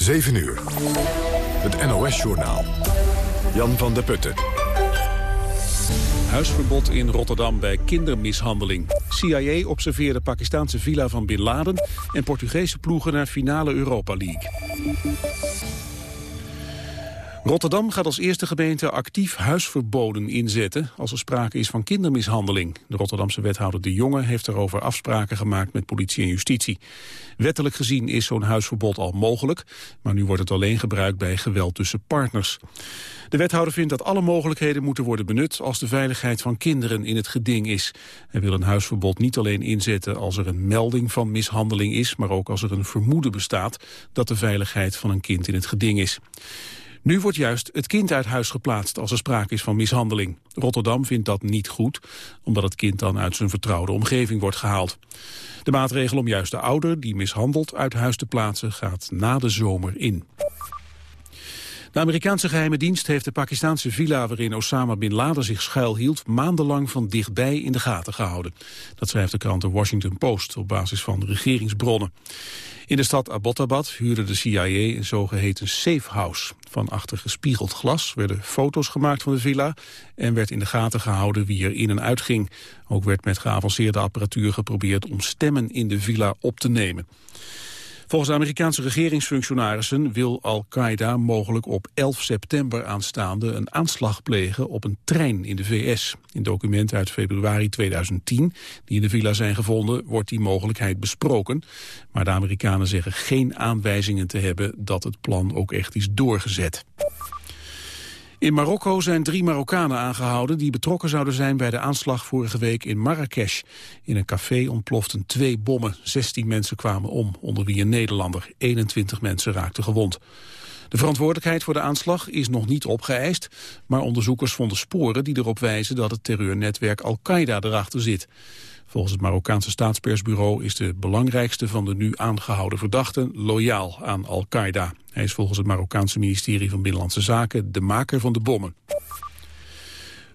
7 uur. Het NOS-journaal. Jan van der Putten. Huisverbod in Rotterdam bij kindermishandeling. CIA observeerde Pakistanse villa van Bin Laden... en Portugese ploegen naar finale Europa League. Rotterdam gaat als eerste gemeente actief huisverboden inzetten als er sprake is van kindermishandeling. De Rotterdamse wethouder De Jonge heeft erover afspraken gemaakt met politie en justitie. Wettelijk gezien is zo'n huisverbod al mogelijk, maar nu wordt het alleen gebruikt bij geweld tussen partners. De wethouder vindt dat alle mogelijkheden moeten worden benut als de veiligheid van kinderen in het geding is. Hij wil een huisverbod niet alleen inzetten als er een melding van mishandeling is, maar ook als er een vermoeden bestaat dat de veiligheid van een kind in het geding is. Nu wordt juist het kind uit huis geplaatst als er sprake is van mishandeling. Rotterdam vindt dat niet goed, omdat het kind dan uit zijn vertrouwde omgeving wordt gehaald. De maatregel om juist de ouder die mishandelt uit huis te plaatsen gaat na de zomer in. De Amerikaanse geheime dienst heeft de Pakistanse villa waarin Osama Bin Laden zich schuilhield maandenlang van dichtbij in de gaten gehouden. Dat schrijft de krant The Washington Post op basis van regeringsbronnen. In de stad Abbottabad huurde de CIA een zogeheten safe house. Van achter gespiegeld glas werden foto's gemaakt van de villa... en werd in de gaten gehouden wie er in en uit ging. Ook werd met geavanceerde apparatuur geprobeerd om stemmen in de villa op te nemen. Volgens Amerikaanse regeringsfunctionarissen wil Al-Qaeda mogelijk op 11 september aanstaande een aanslag plegen op een trein in de VS. In documenten uit februari 2010, die in de villa zijn gevonden, wordt die mogelijkheid besproken. Maar de Amerikanen zeggen geen aanwijzingen te hebben dat het plan ook echt is doorgezet. In Marokko zijn drie Marokkanen aangehouden die betrokken zouden zijn bij de aanslag vorige week in Marrakesh. In een café ontploften twee bommen. 16 mensen kwamen om, onder wie een Nederlander. 21 mensen raakten gewond. De verantwoordelijkheid voor de aanslag is nog niet opgeëist, maar onderzoekers vonden sporen die erop wijzen dat het terreurnetwerk Al-Qaeda erachter zit. Volgens het Marokkaanse staatspersbureau is de belangrijkste van de nu aangehouden verdachten loyaal aan Al-Qaeda. Hij is volgens het Marokkaanse ministerie van Binnenlandse Zaken de maker van de bommen.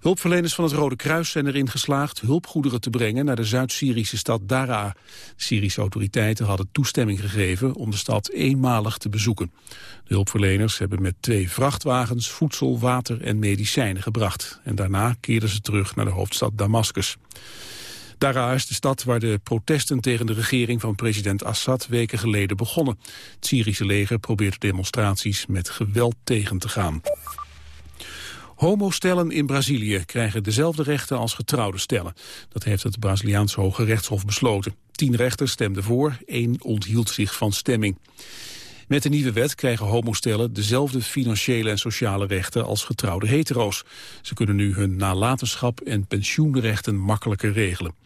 Hulpverleners van het Rode Kruis zijn erin geslaagd hulpgoederen te brengen naar de Zuid-Syrische stad Daraa. Syrische autoriteiten hadden toestemming gegeven om de stad eenmalig te bezoeken. De hulpverleners hebben met twee vrachtwagens voedsel, water en medicijnen gebracht. En daarna keerden ze terug naar de hoofdstad Damascus. Daraa is de stad waar de protesten tegen de regering van president Assad weken geleden begonnen. Het Syrische leger probeert demonstraties met geweld tegen te gaan. Homostellen in Brazilië krijgen dezelfde rechten als getrouwde stellen. Dat heeft het Braziliaanse Hoge Rechtshof besloten. Tien rechters stemden voor, één onthield zich van stemming. Met de nieuwe wet krijgen homostellen dezelfde financiële en sociale rechten als getrouwde hetero's. Ze kunnen nu hun nalatenschap en pensioenrechten makkelijker regelen.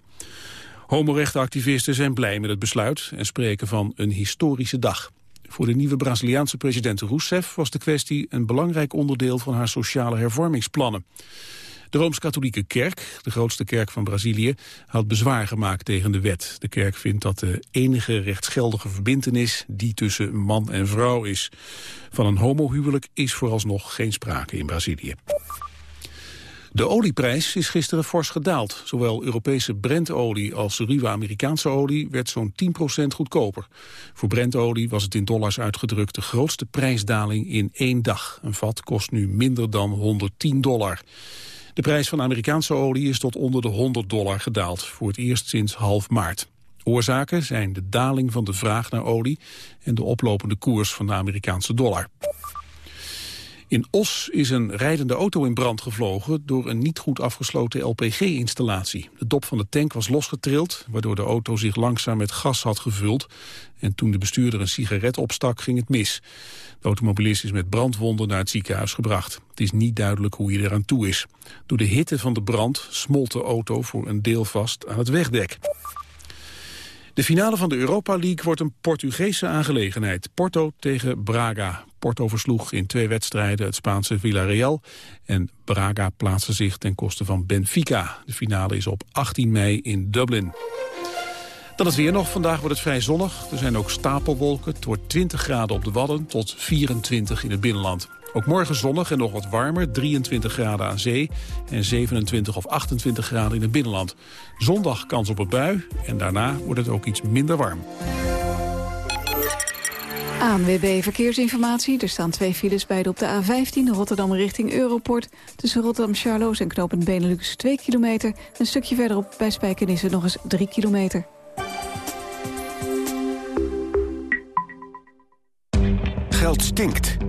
Homorechtenactivisten zijn blij met het besluit en spreken van een historische dag. Voor de nieuwe Braziliaanse president Rousseff was de kwestie een belangrijk onderdeel van haar sociale hervormingsplannen. De Rooms-Katholieke Kerk, de grootste kerk van Brazilië, had bezwaar gemaakt tegen de wet. De kerk vindt dat de enige rechtsgeldige verbintenis die tussen man en vrouw is. Van een homohuwelijk is vooralsnog geen sprake in Brazilië. De olieprijs is gisteren fors gedaald. Zowel Europese Brentolie als ruwe Amerikaanse olie werd zo'n 10% goedkoper. Voor Brentolie was het in dollars uitgedrukt de grootste prijsdaling in één dag. Een vat kost nu minder dan 110 dollar. De prijs van Amerikaanse olie is tot onder de 100 dollar gedaald, voor het eerst sinds half maart. Oorzaken zijn de daling van de vraag naar olie en de oplopende koers van de Amerikaanse dollar. In Os is een rijdende auto in brand gevlogen door een niet goed afgesloten LPG-installatie. De dop van de tank was losgetrild, waardoor de auto zich langzaam met gas had gevuld. En toen de bestuurder een sigaret opstak, ging het mis. De automobilist is met brandwonden naar het ziekenhuis gebracht. Het is niet duidelijk hoe hij eraan toe is. Door de hitte van de brand smolt de auto voor een deel vast aan het wegdek. De finale van de Europa League wordt een Portugese aangelegenheid. Porto tegen Braga. Porto versloeg in twee wedstrijden het Spaanse Villarreal. En Braga plaatste zich ten koste van Benfica. De finale is op 18 mei in Dublin. Dan het weer nog. Vandaag wordt het vrij zonnig. Er zijn ook stapelwolken. Het wordt 20 graden op de Wadden tot 24 in het binnenland. Ook morgen zonnig en nog wat warmer, 23 graden aan zee en 27 of 28 graden in het binnenland. Zondag kans op een bui en daarna wordt het ook iets minder warm. ANWB Verkeersinformatie. Er staan twee files, beide op de A15, Rotterdam richting Europort. Tussen Rotterdam-Charloes en knooppunt Benelux 2 kilometer. Een stukje verderop bij Spijkenisse nog eens 3 kilometer. Geld stinkt.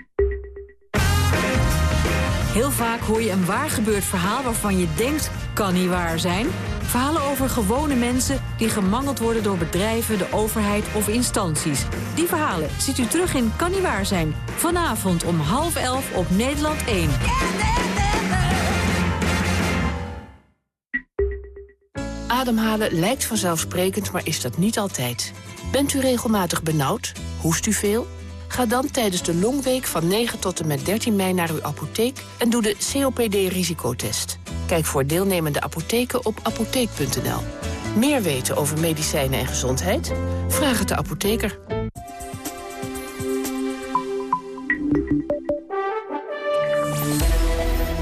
Heel vaak hoor je een waar gebeurd verhaal waarvan je denkt, kan niet waar zijn. Verhalen over gewone mensen die gemangeld worden door bedrijven, de overheid of instanties. Die verhalen ziet u terug in Kan niet waar zijn. Vanavond om half elf op Nederland 1. Ademhalen lijkt vanzelfsprekend, maar is dat niet altijd. Bent u regelmatig benauwd? Hoest u veel? Ga dan tijdens de Longweek van 9 tot en met 13 mei naar uw apotheek en doe de COPD-risicotest. Kijk voor deelnemende apotheken op apotheek.nl. Meer weten over medicijnen en gezondheid? Vraag het de apotheker.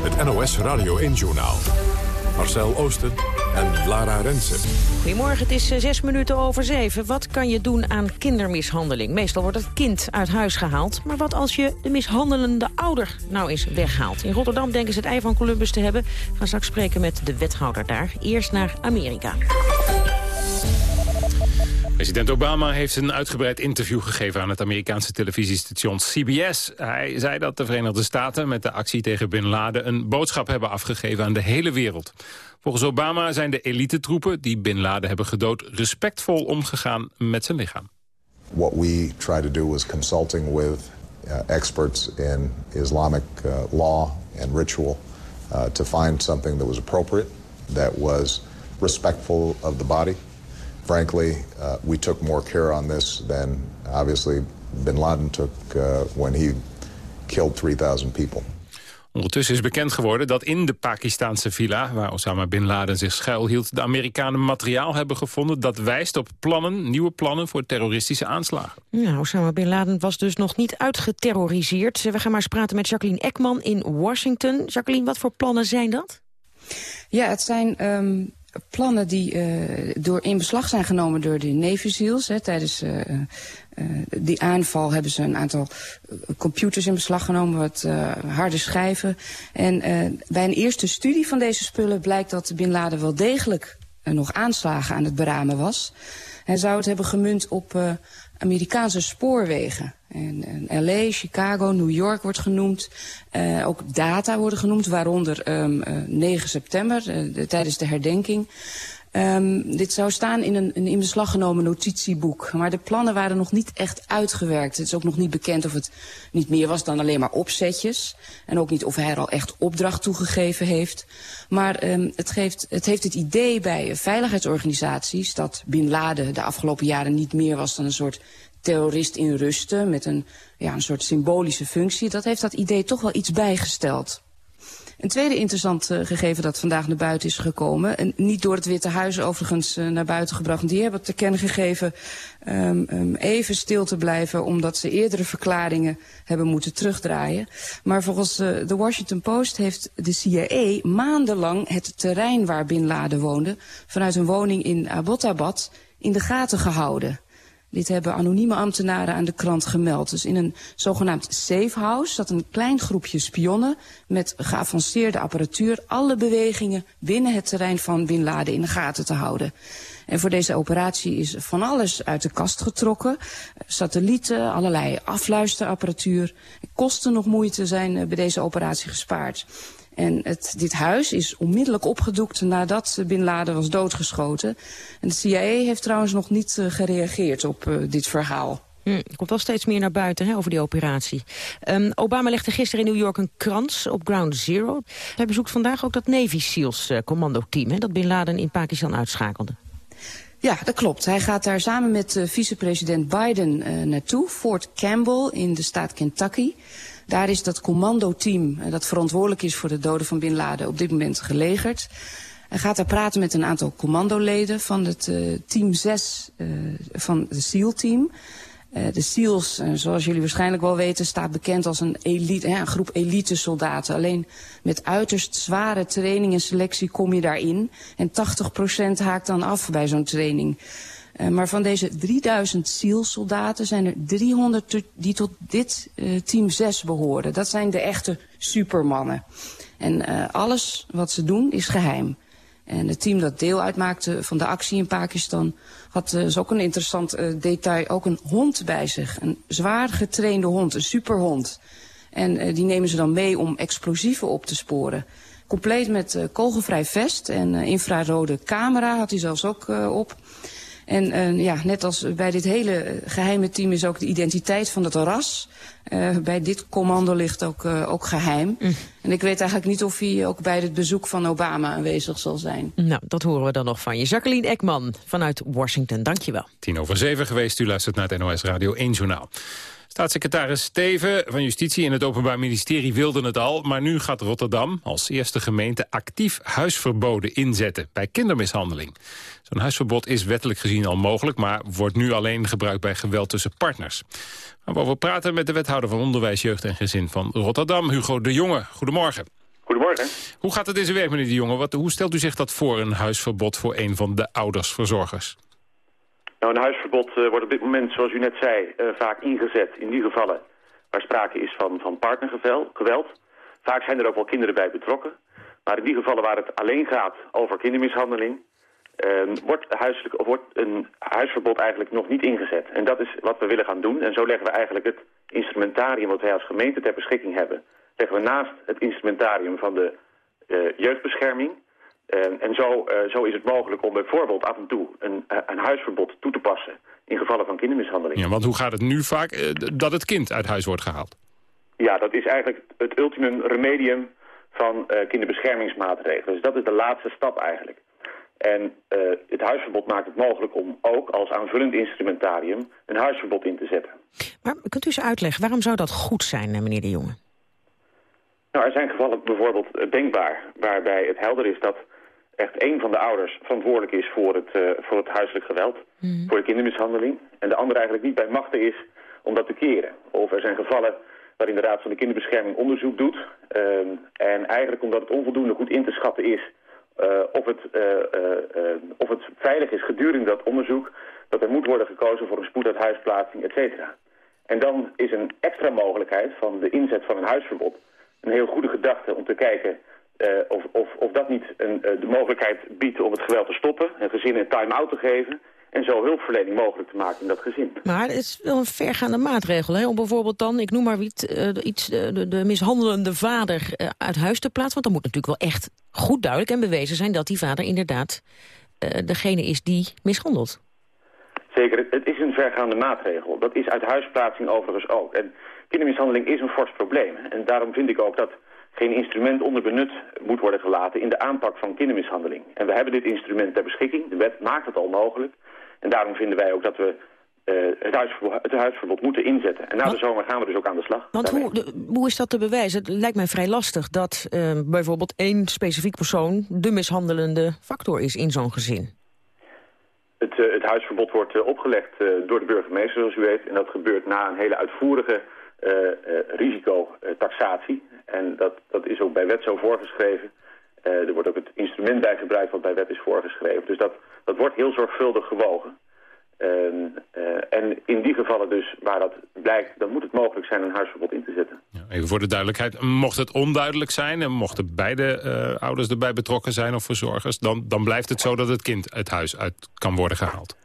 Het NOS Radio 1-journaal. Marcel Oosten en Lara Rensen. Goedemorgen, het is eh, zes minuten over zeven. Wat kan je doen aan kindermishandeling? Meestal wordt het kind uit huis gehaald. Maar wat als je de mishandelende ouder nou eens weghaalt? In Rotterdam denken ze het ei van Columbus te hebben. We gaan straks spreken met de wethouder daar. Eerst naar Amerika. President Obama heeft een uitgebreid interview gegeven aan het Amerikaanse televisiestation CBS. Hij zei dat de Verenigde Staten met de actie tegen Bin Laden een boodschap hebben afgegeven aan de hele wereld. Volgens Obama zijn de elitetroepen die Bin Laden hebben gedood respectvol omgegaan met zijn lichaam. What we try to do is consulting with uh, experts in Islamic uh, law and ritual uh, to find something that was appropriate, that was respectful of the body. Frankly, uh, we took more care on this than obviously Bin Laden took uh, when he killed 3,000 people. Ondertussen is bekend geworden dat in de Pakistanse villa... waar Osama Bin Laden zich schuilhield... de Amerikanen materiaal hebben gevonden... dat wijst op plannen, nieuwe plannen voor terroristische aanslagen. Ja, Osama Bin Laden was dus nog niet uitgeterroriseerd. We gaan maar eens praten met Jacqueline Ekman in Washington. Jacqueline, wat voor plannen zijn dat? Ja, het zijn um, plannen die uh, door in beslag zijn genomen door de Navy tijdens uh, uh, die aanval hebben ze een aantal computers in beslag genomen, wat harde schijven. En bij een eerste studie van deze spullen blijkt dat Bin Laden wel degelijk nog aanslagen aan het beramen was. Hij zou het hebben gemunt op Amerikaanse spoorwegen. En, en LA, Chicago, New York wordt genoemd. Uh, ook data worden genoemd, waaronder um, uh, 9 september, uh, de, tijdens de herdenking. Um, dit zou staan in een, een in beslag genomen notitieboek. Maar de plannen waren nog niet echt uitgewerkt. Het is ook nog niet bekend of het niet meer was dan alleen maar opzetjes. En ook niet of hij er al echt opdracht toegegeven heeft. Maar um, het, geeft, het heeft het idee bij veiligheidsorganisaties... dat Bin Laden de afgelopen jaren niet meer was dan een soort terrorist in rusten... met een, ja, een soort symbolische functie. Dat heeft dat idee toch wel iets bijgesteld. Een tweede interessant uh, gegeven dat vandaag naar buiten is gekomen... en niet door het Witte Huis overigens uh, naar buiten gebracht... die hebben te kennen gegeven um, um, even stil te blijven... omdat ze eerdere verklaringen hebben moeten terugdraaien. Maar volgens uh, de Washington Post heeft de CIA maandenlang... het terrein waar Bin Laden woonde... vanuit een woning in Abbottabad in de gaten gehouden... Dit hebben anonieme ambtenaren aan de krant gemeld. Dus in een zogenaamd safe house zat een klein groepje spionnen... met geavanceerde apparatuur alle bewegingen binnen het terrein van Bin Laden in de gaten te houden. En voor deze operatie is van alles uit de kast getrokken. Satellieten, allerlei afluisterapparatuur. Kosten nog moeite zijn bij deze operatie gespaard. En het, dit huis is onmiddellijk opgedoekt nadat Bin Laden was doodgeschoten. En de CIA heeft trouwens nog niet uh, gereageerd op uh, dit verhaal. Hm, komt wel steeds meer naar buiten hè, over die operatie. Um, Obama legde gisteren in New York een krans op Ground Zero. Hij bezoekt vandaag ook dat Navy SEALs uh, commandoteam... dat Bin Laden in Pakistan uitschakelde. Ja, dat klopt. Hij gaat daar samen met vicepresident Biden naartoe. Fort Campbell in de staat Kentucky. Daar is dat commandoteam dat verantwoordelijk is voor de doden van Bin Laden op dit moment gelegerd. Hij gaat daar praten met een aantal commandoleden van het uh, team 6 uh, van het SEAL-team. De SEALs, zoals jullie waarschijnlijk wel weten, staat bekend als een, elite, hè, een groep elite soldaten. Alleen met uiterst zware training en selectie kom je daarin. En 80% haakt dan af bij zo'n training. Uh, maar van deze 3000 SEAL-soldaten zijn er 300 die tot dit uh, team 6 behoren. Dat zijn de echte supermannen. En uh, alles wat ze doen is geheim. En het team dat deel uitmaakte van de actie in Pakistan... had is ook een interessant detail, ook een hond bij zich. Een zwaar getrainde hond, een superhond. En die nemen ze dan mee om explosieven op te sporen. Compleet met uh, kogelvrij vest en infrarode camera had hij zelfs ook op. En uh, ja, net als bij dit hele geheime team is ook de identiteit van het ras... Uh, bij dit commando ligt ook, uh, ook geheim. Mm. En ik weet eigenlijk niet of hij ook bij het bezoek van Obama aanwezig zal zijn. Nou, dat horen we dan nog van je. Jacqueline Ekman vanuit Washington, dankjewel. Tien over zeven geweest, u luistert naar het NOS Radio 1 Journaal. Staatssecretaris Steven van Justitie en het Openbaar Ministerie wilden het al... maar nu gaat Rotterdam als eerste gemeente actief huisverboden inzetten... bij kindermishandeling. Zo'n huisverbod is wettelijk gezien al mogelijk... maar wordt nu alleen gebruikt bij geweld tussen partners. Maar we praten met de wethouder van Onderwijs, Jeugd en Gezin van Rotterdam... Hugo de Jonge. Goedemorgen. Goedemorgen. Hoe gaat het in zijn werk, meneer de Jonge? Wat, hoe stelt u zich dat voor, een huisverbod voor een van de oudersverzorgers? Nou, een huisverbod uh, wordt op dit moment, zoals u net zei, uh, vaak ingezet in die gevallen waar sprake is van, van partnergeweld. Vaak zijn er ook wel kinderen bij betrokken. Maar in die gevallen waar het alleen gaat over kindermishandeling... Uh, wordt, huiselijk, wordt een huisverbod eigenlijk nog niet ingezet. En dat is wat we willen gaan doen. En zo leggen we eigenlijk het instrumentarium wat wij als gemeente ter beschikking hebben... leggen we naast het instrumentarium van de uh, jeugdbescherming... Uh, en zo, uh, zo is het mogelijk om bijvoorbeeld af en toe een, een huisverbod toe te passen in gevallen van kindermishandeling. Ja, want hoe gaat het nu vaak uh, dat het kind uit huis wordt gehaald? Ja, dat is eigenlijk het ultimum remedium van kinderbeschermingsmaatregelen. Dus dat is de laatste stap eigenlijk. En het huisverbod maakt het mogelijk om ook als aanvullend instrumentarium een huisverbod in te zetten. Maar kunt u eens uitleggen, waarom zou dat goed zijn, meneer de Jonge? Nou, er zijn gevallen bijvoorbeeld denkbaar waarbij het helder is dat echt één van de ouders verantwoordelijk is voor het, uh, voor het huiselijk geweld, mm. voor de kindermishandeling. En de andere eigenlijk niet bij machten is om dat te keren. Of er zijn gevallen waarin de Raad van de Kinderbescherming onderzoek doet. Uh, en eigenlijk omdat het onvoldoende goed in te schatten is uh, of, het, of het veilig is gedurende dat onderzoek... dat er moet worden gekozen voor een spoeduithuisplaatsing, et cetera. En dan is een extra mogelijkheid van de inzet van een huisverbod... een heel goede gedachte om te kijken uh, of, of, of dat niet een, uh, de mogelijkheid biedt om het geweld te stoppen... een gezin een time-out te geven... en zo hulpverlening mogelijk te maken in dat gezin. Maar het is wel een vergaande maatregel, hè? om bijvoorbeeld dan, ik noem maar iets, uh, iets de, de, mishandelende vader uit huis te plaatsen. Want dan moet natuurlijk wel echt goed duidelijk en bewezen zijn... dat die vader inderdaad degene is die mishandelt. Zeker, het is een vergaande maatregel. Dat is uit huisplaatsing overigens ook. En kindermishandeling is een fors probleem. En daarom vind ik ook dat geen instrument onder benut moet worden gelaten in de aanpak van kindermishandeling. En we hebben dit instrument ter beschikking. De wet maakt het al mogelijk. En daarom vinden wij ook dat we uh, het, huisverbod, het, huisverbod, moeten inzetten. En na de zomer gaan we dus ook aan de slag. Want hoe, de, hoe, is dat te bewijzen? Het lijkt mij vrij lastig dat uh, bijvoorbeeld één specifiek persoon... de mishandelende factor is in zo'n gezin. Het, uh, het huisverbod wordt opgelegd door de burgemeester, zoals u weet. En dat gebeurt na een hele uitvoerige risicotaxatie. En dat, dat is ook bij wet zo voorgeschreven. Er wordt ook het instrument bij gebruikt wat bij wet is voorgeschreven. Dus dat, dat wordt heel zorgvuldig gewogen. Uh, en in die gevallen dus waar dat blijkt, dan moet het mogelijk zijn een huisverbod in te zetten. Ja, even voor de duidelijkheid, mocht het onduidelijk zijn... en mochten beide uh, ouders erbij betrokken zijn of verzorgers... Dan, dan blijft het zo dat het kind het huis uit kan worden gehaald.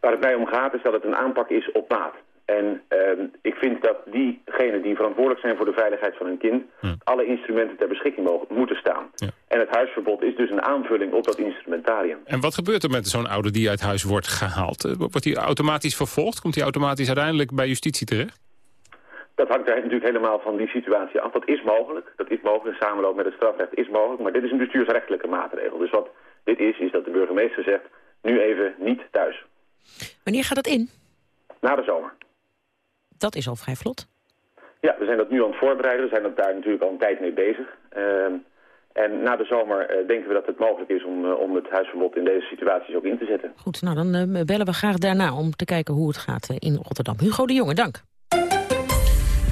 Waar het mij om gaat is dat het een aanpak is op maat. En uh, ik vind dat diegenen die verantwoordelijk zijn voor de veiligheid van hun kind... Alle instrumenten ter beschikking mogen, moeten staan. Ja. En het huisverbod is dus een aanvulling op dat instrumentarium. En wat gebeurt er met zo'n ouder die uit huis wordt gehaald? Eh, wordt hij automatisch vervolgd? Komt hij automatisch uiteindelijk bij justitie terecht? Dat hangt natuurlijk helemaal van die situatie af. Dat is mogelijk. Dat is mogelijk in samenloop met het strafrecht is mogelijk. Maar dit is een bestuursrechtelijke maatregel. Dus wat dit is, is dat de burgemeester zegt... nu even niet thuis. Wanneer gaat dat in? Na de zomer dat is al vrij vlot. Ja, we zijn dat nu aan het voorbereiden. We zijn daar natuurlijk al een tijd mee bezig. Ehm, en na de zomer uh, denken we dat het mogelijk is om, uh, om het huisverbod in deze situaties ook in te zetten. Goed, nou dan uh, bellen we graag daarna om te kijken hoe het gaat in Rotterdam. Hugo de Jonge, dank.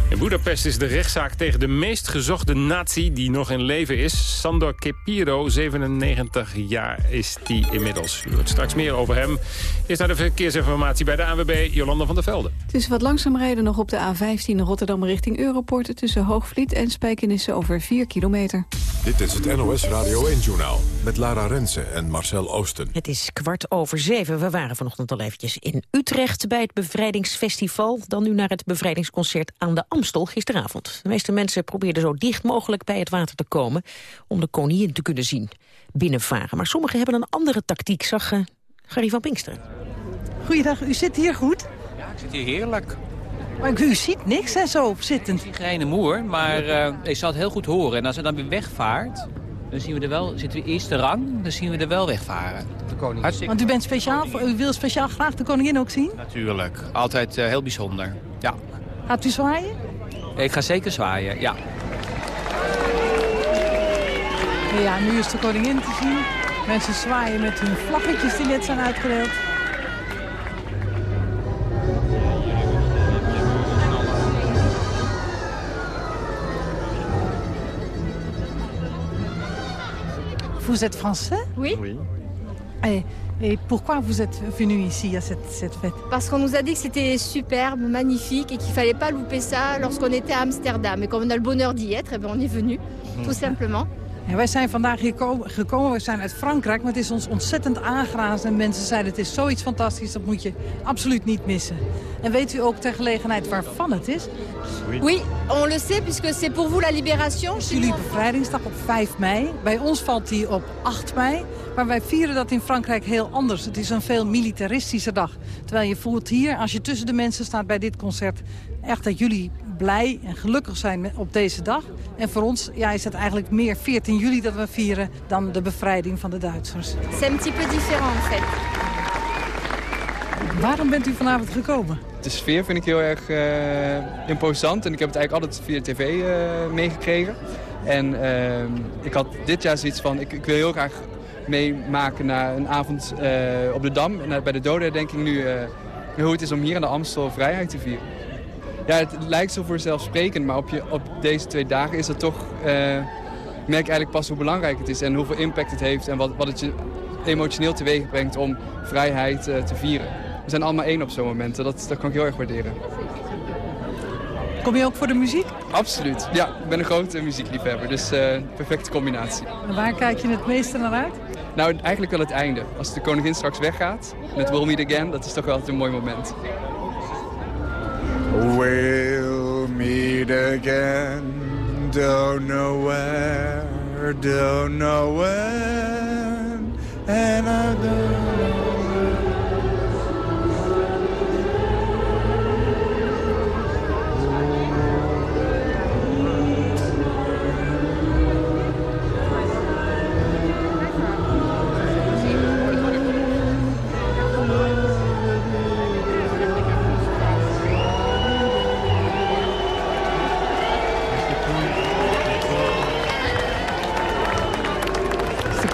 In Budapest is de rechtszaak tegen de meest gezochte nazi die nog in leven is. Sandor Kepiro, 97 jaar is die inmiddels. U hoort straks meer over hem. Eerst naar de verkeersinformatie bij de ANWB, Jolanda van der Velde. Het is wat langzaam rijden nog op de A15 Rotterdam richting Europort... tussen Hoogvliet en Spijkenisse over 4 kilometer. Dit is het NOS Radio 1-journaal met Lara Rensen en Marcel Oosten. Het is kwart over zeven. We waren vanochtend al eventjes in Utrecht bij het Bevrijdingsfestival. Dan nu naar het bevrijdingsconcert aan de Amstel gisteravond. De meeste mensen probeerden zo dicht mogelijk bij het water te komen... om de koningin te kunnen zien binnenvaren. Maar sommigen hebben een andere tactiek, zag uh, Gary van Pinksteren. Goeiedag, u zit hier goed? Ja, ik zit hier heerlijk. Maar u ziet niks en zo zittend. Ik geen moer, maar uh, ik zal het heel goed horen. En als hij dan weer wegvaart, dan zien we er wel, zitten we eerste rang, dan zien we er wel wegvaren. De koningin. Want u, bent speciaal, u wil speciaal graag de koningin ook zien? Natuurlijk, altijd uh, heel bijzonder, ja. Gaat u zwaaien? Ik ga zeker zwaaien, ja. Ja, nu is de koningin te zien. Mensen zwaaien met hun vlaggetjes die net zijn uitgedeeld. Vous êtes français Oui. oui. Et, et, pourquoi vous êtes venu ici à cette, cette fête Parce qu'on nous a dit que c'était superbe, magnifique et qu'il fallait pas louper ça lorsqu'on était à Amsterdam. Et comme on a le bonheur d'y être, eh ben on est venu, tout simplement. Wij zijn vandaag hier gekomen, we zijn uit Frankrijk, maar het is ons ontzettend aangerazen. En mensen zeiden het is zoiets fantastisch, dat moet je absoluut niet missen. En weet u ook ter gelegenheid waarvan het is? Oui, on le sait, puisque c'est pour vous la libération. Jullie bevrijdingsdag op 5 mei. Bij ons valt die op 8 mei. Maar wij vieren dat in Frankrijk heel anders. Het is een veel militaristische dag. Terwijl je voelt hier, als je tussen de mensen staat bij dit concert... echt dat jullie blij en gelukkig zijn op deze dag. En voor ons ja, is het eigenlijk meer 14 juli dat we vieren... dan de bevrijding van de Duitsers. C'est un petit peu différent, en fait. Waarom bent u vanavond gekomen? De sfeer vind ik heel erg uh, imposant. En ik heb het eigenlijk altijd via de tv uh, meegekregen. En uh, ik had dit jaar zoiets van... Ik, ik wil heel graag meemaken naar een avond op de Dam. En bij de dodenherdenking nu... hoe het is om hier aan de Amstel vrijheid te vieren. Ja, het lijkt zo voorzelfsprekend, maar op, je, op deze twee dagen is het toch... Uh, merk eigenlijk pas hoe belangrijk het is en hoeveel impact het heeft... en wat, wat het je emotioneel teweeg brengt om vrijheid uh, te vieren. We zijn allemaal één op zo'n moment. Dat, dat kan ik heel erg waarderen. Kom je ook voor de muziek? Absoluut. Ja, ik ben een grote muziekliefhebber. Dus uh, perfecte combinatie. En waar kijk je het meeste naar uit? Nou, eigenlijk wel het einde. Als de koningin straks weggaat met We'll Meet Again, dat is toch wel een mooi moment. We'll meet again, don't know where, don't know when, and I don't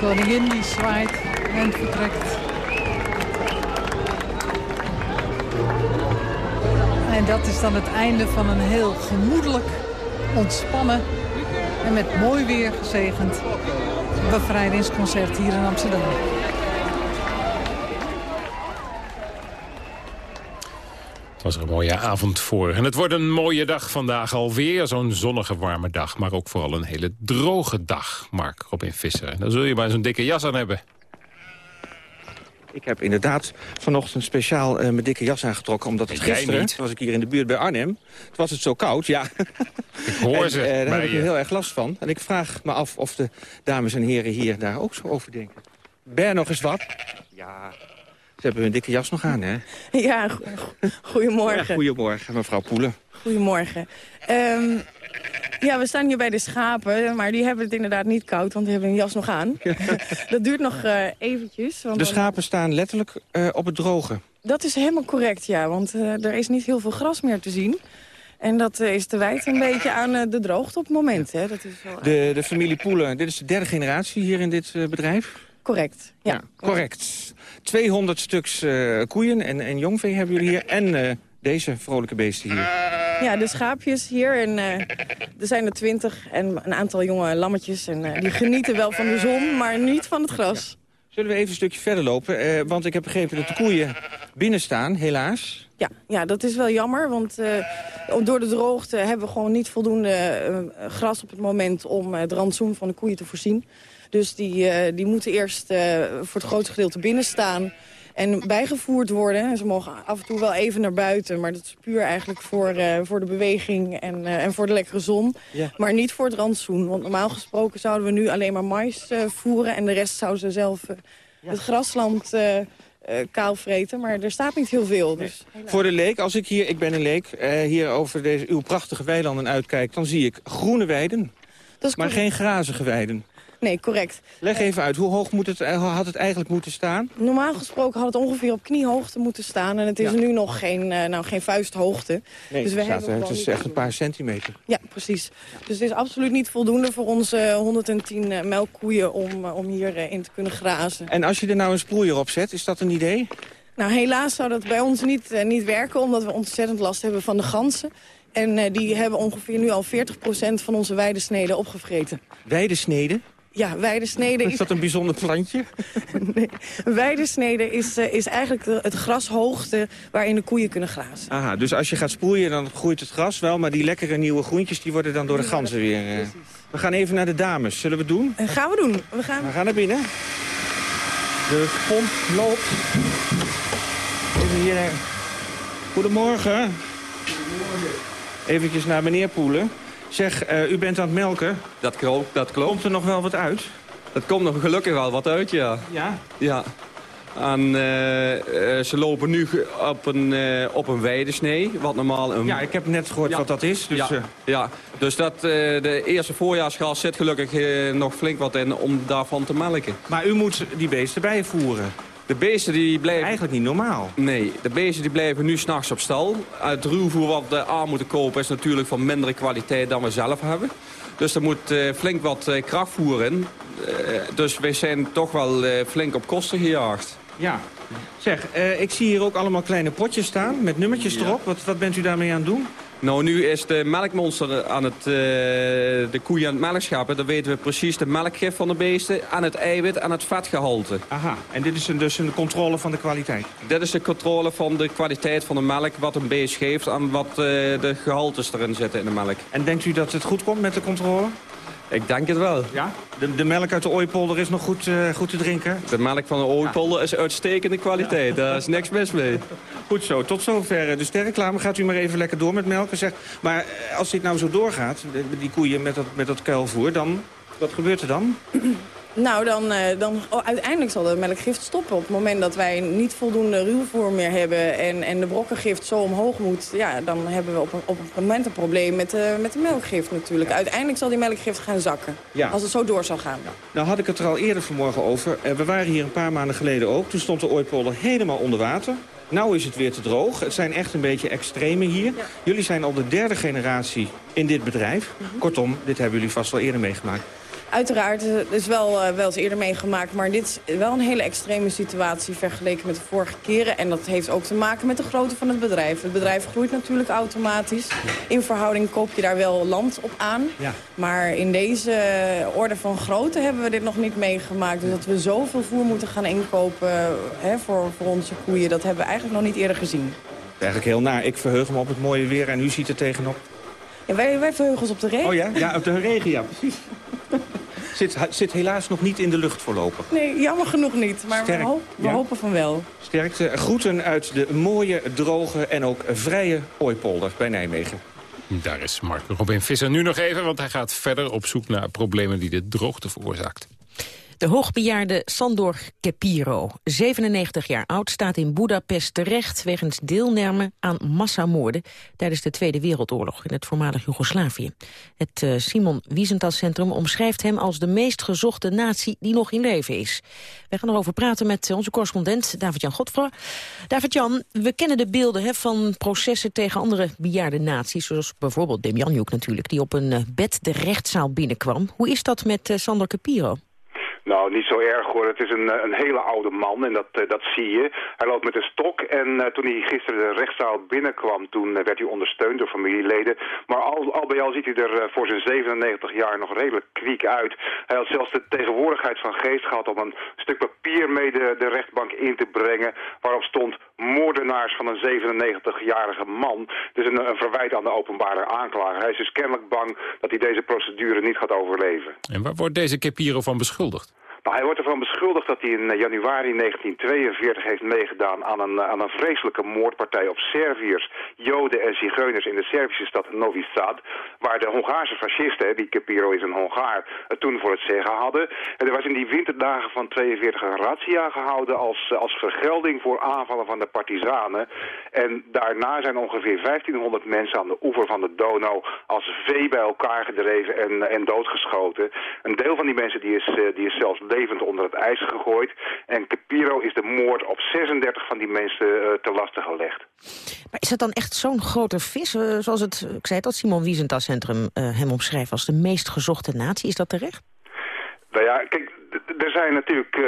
koningin die zwaait en vertrekt. En dat is dan het einde van een heel gemoedelijk, ontspannen en met mooi weer gezegend bevrijdingsconcert hier in Amsterdam. Het was er een mooie avond voor. En het wordt een mooie dag vandaag alweer. Zo'n zonnige, warme dag. Maar ook vooral een hele droge dag, Mark Robin Visser. En dan zul je maar zo'n dikke jas aan hebben. Ik heb inderdaad vanochtend speciaal uh, mijn dikke jas aangetrokken. Omdat het gisteren, was ik hier in de buurt bij Arnhem. Toen was het zo koud, ja. Ik hoor ze en, uh, Daar heb ik er heel erg last van. En ik vraag me af of de dames en heren hier daar ook zo over denken. Ben nog eens wat? Ja, ze hebben hun dikke jas nog aan, hè? Ja, goedemorgen. Ja, goedemorgen, mevrouw Poelen. Goedemorgen. Um, ja, we staan hier bij de schapen, maar die hebben het inderdaad niet koud, want die hebben hun jas nog aan. dat duurt nog uh, eventjes. Want de schapen staan letterlijk uh, op het droge? Dat is helemaal correct, ja, want uh, er is niet heel veel gras meer te zien. En dat is te wijten een beetje aan de droogte op het moment. Hè. Dat is wel... de, de familie Poelen, dit is de derde generatie hier in dit bedrijf? Correct, ja. ja correct. 200 stuks koeien en, en jongvee hebben jullie hier. En deze vrolijke beesten hier. Ja, de schaapjes hier. En, uh, er zijn er twintig en een aantal jonge lammetjes. En uh, die genieten wel van de zon, maar niet van het gras. Zullen we even een stukje verder lopen? Uh, want ik heb begrepen dat de koeien binnen staan, helaas. Ja, ja dat is wel jammer. Want door de droogte hebben we gewoon niet voldoende gras op het moment... om het rantsoen van de koeien te voorzien. Dus die, die moeten eerst voor het grootste gedeelte binnen staan en bijgevoerd worden. Ze mogen af en toe wel even naar buiten, maar dat is puur eigenlijk voor, uh, voor de beweging en, uh, en voor de lekkere zon. Ja. Maar niet voor het rantsoen, want normaal gesproken zouden we nu alleen maar mais uh, voeren en de rest zouden ze zelf ja. het grasland kaal vreten. Maar er staat niet heel veel. Dus voor de leek, als ik hier, ik ben een leek, hier over deze, uw prachtige weilanden uitkijk, dan zie ik groene weiden. maar geen grazige weiden. Nee, correct. Leg even uit, hoe hoog moet het, eh, had het eigenlijk moeten staan? Normaal gesproken had het ongeveer op kniehoogte moeten staan. En het is nu nog geen, uh, nou, geen vuisthoogte. Nee, dus we hebben het is echt een paar centimeter. Ja, precies. Dus het is absoluut niet voldoende voor onze 110 uh, melkkoeien om, om hierin in te kunnen grazen. En als je er nou een sproeier op zet, is dat een idee? Nou, helaas zou dat bij ons niet, niet werken, omdat we ontzettend last hebben van de ganzen. En die hebben ongeveer nu al 40% van onze weidesneden opgevreten. Weidesneden? Ja, weidesnede is... Dat een bijzonder plantje? nee, weidesnede is, uh, is eigenlijk het grashoogte waarin de koeien kunnen grazen. Aha, dus als je gaat sproeien dan groeit het gras wel... maar die lekkere nieuwe groentjes die worden dan door de ganzen weer... Uh... We gaan even naar de dames. Zullen we het doen? Uh, gaan we doen. We gaan... we gaan naar binnen. De pomp loopt. Even hier... Goedemorgen. Goedemorgen. Eventjes naar meneer Poelen. Zeg, uh, u bent aan het melken. Dat klopt, dat klopt. Komt er nog wel wat uit? Dat komt nog gelukkig wel wat uit, ja. Ja? Ja. En uh, uh, ze lopen nu op een, uh, op een weidesnee, wat normaal een... Ja, ik heb net gehoord ja. wat dat is. Dus, ja. ja, dus dat, de eerste voorjaarsgas zit gelukkig nog flink wat in om daarvan te melken. Maar u moet die beesten bijvoeren. De beesten die blijven... Eigenlijk niet normaal. Nee, de beesten die blijven nu s'nachts op stal. Het ruwvoer wat we aan moeten kopen is natuurlijk van mindere kwaliteit dan we zelf hebben. Dus er moet uh, flink wat uh, krachtvoer in. Uh, dus we zijn toch wel flink op kosten gejaagd. Ja. Zeg, ik zie hier ook allemaal kleine potjes staan met nummertjes ja. erop. Wat, wat bent u daarmee aan het doen? Nou, nu is de melkmonster aan het, uh, de koeien aan het melk schappen. Dan weten we precies de melkgif van de beesten, aan het eiwit en het vetgehalte. Aha, en dit is een, dus een controle van de kwaliteit? Dit is de controle van de kwaliteit van de melk, wat een beest geeft... en wat uh, de gehaltes erin zitten in de melk. En denkt u dat het goed komt met de controle? Ik denk het wel. Ja? De, de melk uit de ooipolder is nog goed, uh, goed te drinken? De melk van de ooipolder ja. is uitstekende kwaliteit. Ja. Daar is niks mis mee. Goed zo. Tot zover de sterreclame. Gaat u maar even lekker door met melken. Zeg. Maar als dit nou zo doorgaat, die koeien met dat, met dat kuilvoer, dan, wat gebeurt er dan? Nou, dan, uh, dan oh, uiteindelijk zal de melkgift stoppen. Op het moment dat wij niet voldoende ruwvoer meer hebben... en, en de brokkengift zo omhoog moet... Ja, dan hebben we op een, op een moment een probleem met, uh, met de melkgift natuurlijk. Uiteindelijk zal die melkgift gaan zakken. Ja. Als het zo door zal gaan. Nou had ik het er al eerder vanmorgen over. Uh, we waren hier een paar maanden geleden ook. Toen stond de ooitpolder helemaal onder water. Nou is het weer te droog. Het zijn echt een beetje extreme hier. Ja. Jullie zijn al de derde generatie in dit bedrijf. Mm -hmm. Kortom, dit hebben jullie vast wel eerder meegemaakt. Uiteraard, het is wel, uh, wel eens eerder meegemaakt. Maar dit is wel een hele extreme situatie vergeleken met de vorige keren. En dat heeft ook te maken met de grootte van het bedrijf. Het bedrijf groeit natuurlijk automatisch. In verhouding koop je daar wel land op aan. Ja. Maar in deze orde van grootte hebben we dit nog niet meegemaakt. Dus dat we zoveel voer moeten gaan inkopen hè, voor, voor onze koeien... dat hebben we eigenlijk nog niet eerder gezien. Eigenlijk heel naar. Ik verheug me op het mooie weer en u ziet er tegenop. Ja, wij, wij verheugen ons op de regen. Oh ja? Ja, op de regen, ja, precies. Zit, zit helaas nog niet in de lucht voorlopig. Nee, jammer genoeg niet. Maar Sterk, we, hoop, we ja. hopen van wel. Sterkte. Groeten uit de mooie, droge en ook vrije Ooipolder bij Nijmegen. Daar is Mark Robin Visser nu nog even, want hij gaat verder op zoek naar problemen die de droogte veroorzaakt. De hoogbejaarde Sandor Kepiro, 97 jaar oud, staat in Budapest terecht wegens deelname aan massamoorden tijdens de Tweede Wereldoorlog in het voormalig Joegoslavië. Het uh, Simon Wiesenthal Centrum omschrijft hem als de meest gezochte natie die nog in leven is. We gaan erover praten met onze correspondent David-Jan Godfra. David-Jan, we kennen de beelden van processen tegen andere bejaarde naties, zoals bijvoorbeeld Demjanjuk natuurlijk, die op een uh, bed de rechtszaal binnenkwam. Hoe is dat met uh, Sandor Kepiro? Nou, niet zo erg hoor. Het is een, eh, een hele oude man en dat, uh, dat zie je. Hij loopt met een stok en uh, toen hij gisteren de rechtszaal binnenkwam... toen werd hij ondersteund door familieleden. Maar al, al bij al ziet hij er voor zijn 97 jaar nog redelijk kwiek uit. Hij had zelfs de tegenwoordigheid van geest gehad om een stuk papier mee de, de rechtbank in te brengen... waarop stond moordenaars van een 97-jarige man. Dus een, een verwijt aan de openbare aanklager. Hij is dus kennelijk bang dat hij deze procedure niet gaat overleven. En waar wordt deze Kepiro van beschuldigd? Hij wordt ervan beschuldigd dat hij in januari 1942 heeft meegedaan aan een, aan een vreselijke moordpartij op Serviërs, Joden en Zigeuners in de Servische stad Novi Sad, waar de Hongaarse fascisten, die Kepiro is een Hongaar, het toen voor het zeggen hadden. En er was in die winterdagen van 42 een razzia gehouden als, als vergelding voor aanvallen van de partizanen. En daarna zijn ongeveer 1500 mensen aan de oever van de Donau als vee bij elkaar gedreven en, en doodgeschoten. Een deel van die mensen die is, die is zelfs levend onder het ijs gegooid. En Capiro is de moord op 36 van die mensen uh, te lasten gelegd. Maar is dat dan echt zo'n grote vis? Uh, zoals het, ik zei al, Simon Wiesenthal Centrum hem omschrijft als de meest gezochte natie. Is dat terecht? Nou ja, kijk, er zijn natuurlijk uh,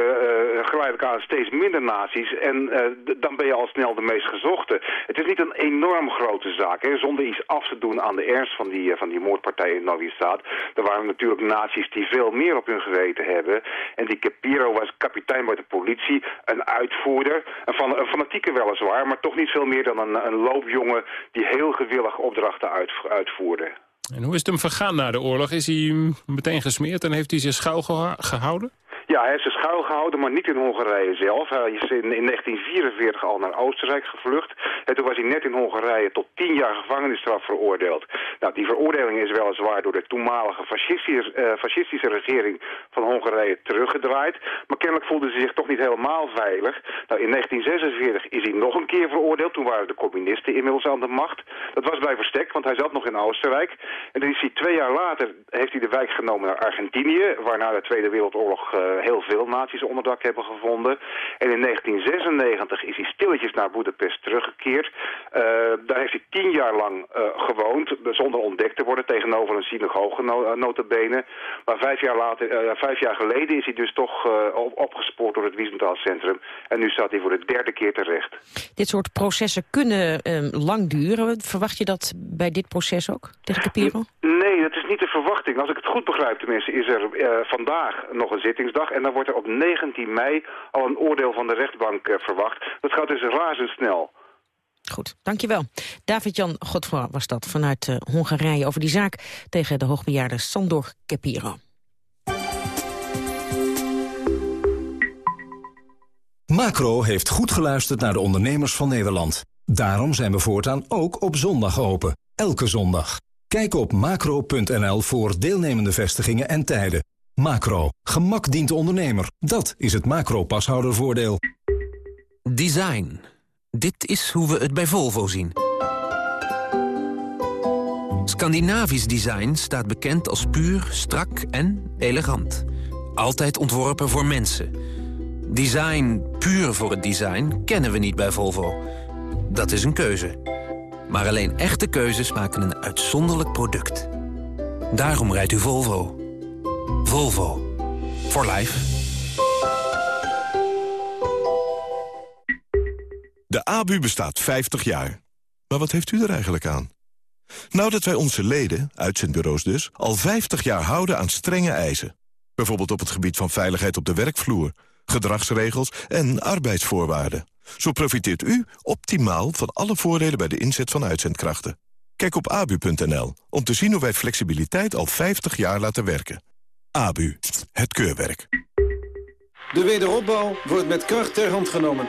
geleidelijk aan steeds minder naties en uh, dan ben je al snel de meest gezochte. Het is niet een enorm grote zaak, hè, zonder iets af te doen aan de ernst van die, van die moordpartij in Novi Sad. Er waren natuurlijk naties die veel meer op hun geweten hebben. En die Capiro was kapitein bij de politie, een uitvoerder, een, van, fanatieke weliswaar, maar toch niet veel meer dan een, een loopjongen die heel gewillig opdrachten uit, uitvoerde. En hoe is het hem vergaan na de oorlog? Is hij meteen gesmeerd en heeft hij zich schuil gehouden? Ja, hij heeft zich schuil gehouden, maar niet in Hongarije zelf. Hij is in, in 1944 al naar Oostenrijk gevlucht. En toen was hij net in Hongarije tot tien jaar gevangenisstraf veroordeeld. Nou, die veroordeling is weliswaar door de toenmalige fascistische, uh, fascistische regering van Hongarije teruggedraaid. Maar kennelijk voelde hij zich toch niet helemaal veilig. Nou, in 1946 is hij nog een keer veroordeeld. Toen waren de communisten inmiddels aan de macht. Dat was bij verstek, want hij zat nog in Oostenrijk. En dan is hij twee jaar later, heeft hij de wijk genomen naar Argentinië, waarna de Tweede Wereldoorlog uh, heel veel nazi's onderdak hebben gevonden. En in 1996 is hij stilletjes naar Boedapest teruggekeerd. Uh, daar heeft hij tien jaar lang uh, gewoond, zonder ontdekt te worden, tegenover een synagoge no notabene. Maar vijf jaar, later, uh, vijf jaar geleden is hij dus toch opgespoord door het Wiesenthal Centrum. En nu staat hij voor de derde keer terecht. Dit soort processen kunnen lang duren. Verwacht je dat bij dit proces ook, tegen Capiro? Nee, dat is niet de verwachting. Als ik het goed begrijp tenminste, is er vandaag nog een zittingsdag. En dan wordt er op 19 mei al een oordeel van de rechtbank uh, verwacht. Dat gaat dus razendsnel. Goed, dankjewel. David-Jan Godfroy was dat vanuit uh, Hongarije over die zaak tegen de hoogbejaarde Sandor Kepiro. Macro heeft goed geluisterd naar de ondernemers van Nederland. Daarom zijn we voortaan ook op zondag open. Elke zondag. Kijk op macro.nl voor deelnemende vestigingen en tijden. Macro. Gemak dient de ondernemer. Dat is het macro-pashoudervoordeel. Design. Dit is hoe we het bij Volvo zien. Scandinavisch design staat bekend als puur, strak en elegant. Altijd ontworpen voor mensen. Design puur voor het design kennen we niet bij Volvo. Dat is een keuze. Maar alleen echte keuzes maken een uitzonderlijk product. Daarom rijdt u Volvo. Volvo. For life. De ABU bestaat 50 jaar. Maar wat heeft u er eigenlijk aan? Nou dat wij onze leden, uitzendbureaus dus, al 50 jaar houden aan strenge eisen. Bijvoorbeeld op het gebied van veiligheid op de werkvloer, gedragsregels en arbeidsvoorwaarden. Zo profiteert u optimaal van alle voordelen bij de inzet van uitzendkrachten. Kijk op abu.nl om te zien hoe wij flexibiliteit al 50 jaar laten werken. ABU, het keurwerk. De wederopbouw wordt met kracht ter hand genomen.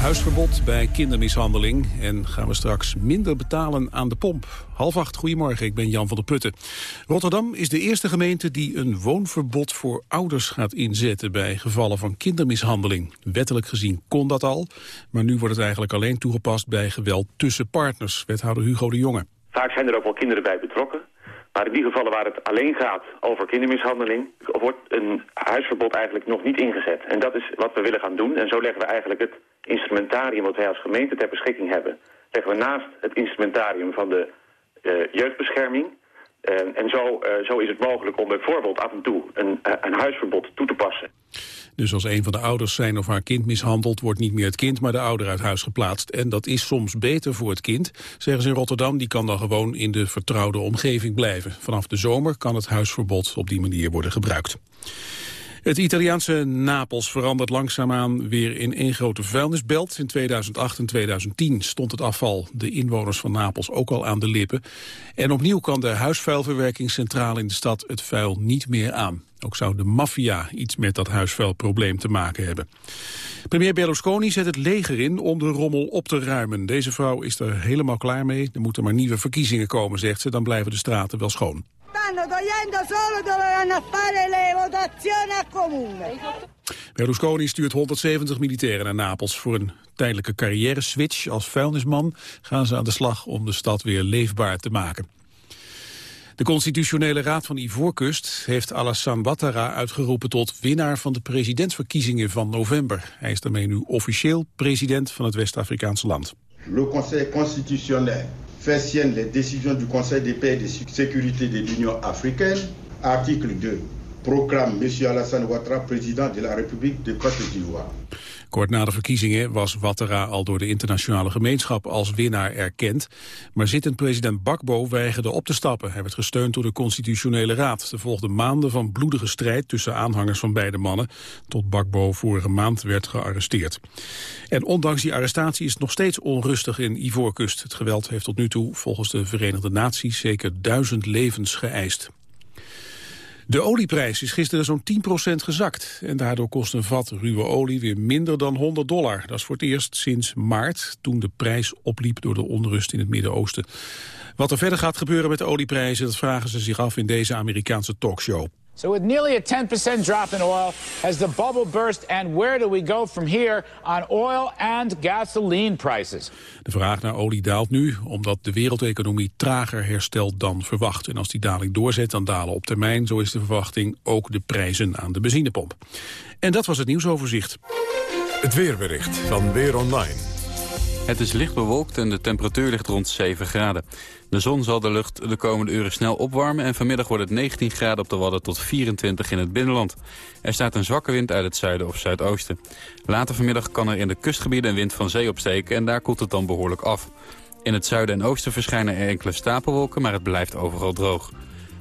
Huisverbod bij kindermishandeling. En gaan we straks minder betalen aan de pomp. Half acht, goedemorgen, ik ben Jan van der Putten. Rotterdam is de eerste gemeente die een woonverbod voor ouders gaat inzetten... bij gevallen van kindermishandeling. Wettelijk gezien kon dat al, maar nu wordt het eigenlijk alleen toegepast... bij geweld tussen partners, wethouder Hugo de Jonge. Vaak zijn er ook wel kinderen bij betrokken. Maar in die gevallen waar het alleen gaat over kindermishandeling... wordt een huisverbod eigenlijk nog niet ingezet. En dat is wat we willen gaan doen. En zo leggen we eigenlijk het instrumentarium wat wij als gemeente ter beschikking hebben... leggen we naast het instrumentarium van de uh, jeugdbescherming. Uh, en zo, uh, zo is het mogelijk om bijvoorbeeld af en toe een, een huisverbod toe te passen. Dus als een van de ouders zijn of haar kind mishandelt... wordt niet meer het kind, maar de ouder uit huis geplaatst. En dat is soms beter voor het kind, zeggen ze in Rotterdam. Die kan dan gewoon in de vertrouwde omgeving blijven. Vanaf de zomer kan het huisverbod op die manier worden gebruikt. Het Italiaanse Napels verandert langzaamaan weer in één grote vuilnisbelt. In 2008 en 2010 stond het afval de inwoners van Napels ook al aan de lippen. En opnieuw kan de huisvuilverwerkingscentrale in de stad het vuil niet meer aan. Ook zou de maffia iets met dat huisvuilprobleem te maken hebben. Premier Berlusconi zet het leger in om de rommel op te ruimen. Deze vrouw is er helemaal klaar mee. Er moeten maar nieuwe verkiezingen komen, zegt ze. Dan blijven de straten wel schoon. Stanno togliendo solo dove vanno a fare le votazioni a comune. Berlusconi stuurt 170 militairen naar Napels voor een tijdelijke carrière-switch. Als vuilnisman gaan ze aan de slag om de stad weer leefbaar te maken. De constitutionele raad van Ivoorkust heeft Alassane Ouattara uitgeroepen tot winnaar van de presidentsverkiezingen van november. Hij is daarmee nu officieel president van het West-Afrikaanse land. Le Conseil constitutionnel fait sienne les décisions du Conseil de paix et de sécurité de l'Union africaine. Article 2 proclame M. Alassane Ouattara président de la République de Côte d'Ivoire. Kort na de verkiezingen was Ouattara al door de internationale gemeenschap als winnaar erkend. Maar zittend president Bakbo weigerde op te stappen. Hij werd gesteund door de constitutionele raad. Er volgden maanden van bloedige strijd tussen aanhangers van beide mannen. Tot Bakbo vorige maand werd gearresteerd. En ondanks die arrestatie is het nog steeds onrustig in Ivoorkust. Het geweld heeft tot nu toe volgens de Verenigde Naties zeker duizend levens geëist. De olieprijs is gisteren zo'n 10% gezakt. En daardoor kost een vat ruwe olie weer minder dan 100 dollar. Dat is voor het eerst sinds maart, toen de prijs opliep door de onrust in het Midden-Oosten. Wat er verder gaat gebeuren met de olieprijzen, dat vragen ze zich af in deze Amerikaanse talkshow. So with nearly a 10% drop in oil, has the bubble burst and where do we go from here on oil and gasoline prices? De vraag naar olie daalt nu omdat de wereldeconomie trager herstelt dan verwacht. En als die daling doorzet, dan dalen op termijn, zo is de verwachting, ook de prijzen aan de benzinepomp. En dat was het nieuwsoverzicht. Het weerbericht van Weer Online. Het is licht bewolkt en de temperatuur ligt rond 7 graden. De zon zal de lucht de komende uren snel opwarmen... en vanmiddag wordt het 19 graden op de Wadden tot 24 in het binnenland. Er staat een zwakke wind uit het zuiden of zuidoosten. Later vanmiddag kan er in de kustgebieden een wind van zee opsteken... en daar koelt het dan behoorlijk af. In het zuiden en oosten verschijnen er enkele stapelwolken... maar het blijft overal droog.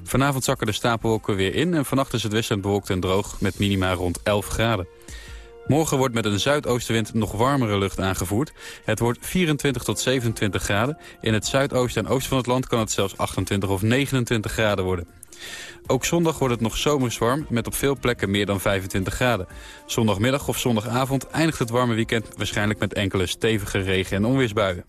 Vanavond zakken de stapelwolken weer in... en vannacht is het wisselend bewolkt en droog met minima rond 11 graden. Morgen wordt met een zuidoostenwind nog warmere lucht aangevoerd. Het wordt 24 tot 27 graden. In het zuidoosten en oosten van het land kan het zelfs 28 of 29 graden worden. Ook zondag wordt het nog zomers warm, met op veel plekken meer dan 25 graden. Zondagmiddag of zondagavond eindigt het warme weekend waarschijnlijk met enkele stevige regen- en onweersbuien.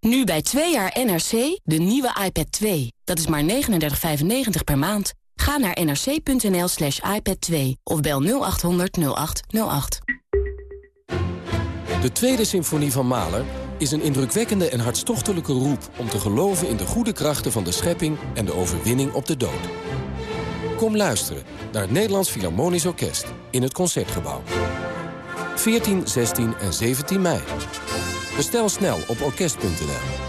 Nu bij 2 jaar NRC, de nieuwe iPad 2. Dat is maar 39,95 per maand. Ga naar nrc.nl slash iPad 2 of bel 0800 0808. De Tweede Symfonie van Mahler is een indrukwekkende en hartstochtelijke roep... om te geloven in de goede krachten van de schepping en de overwinning op de dood. Kom luisteren naar het Nederlands Philharmonisch Orkest in het Concertgebouw. 14, 16 en 17 mei. Bestel snel op orkest.nl.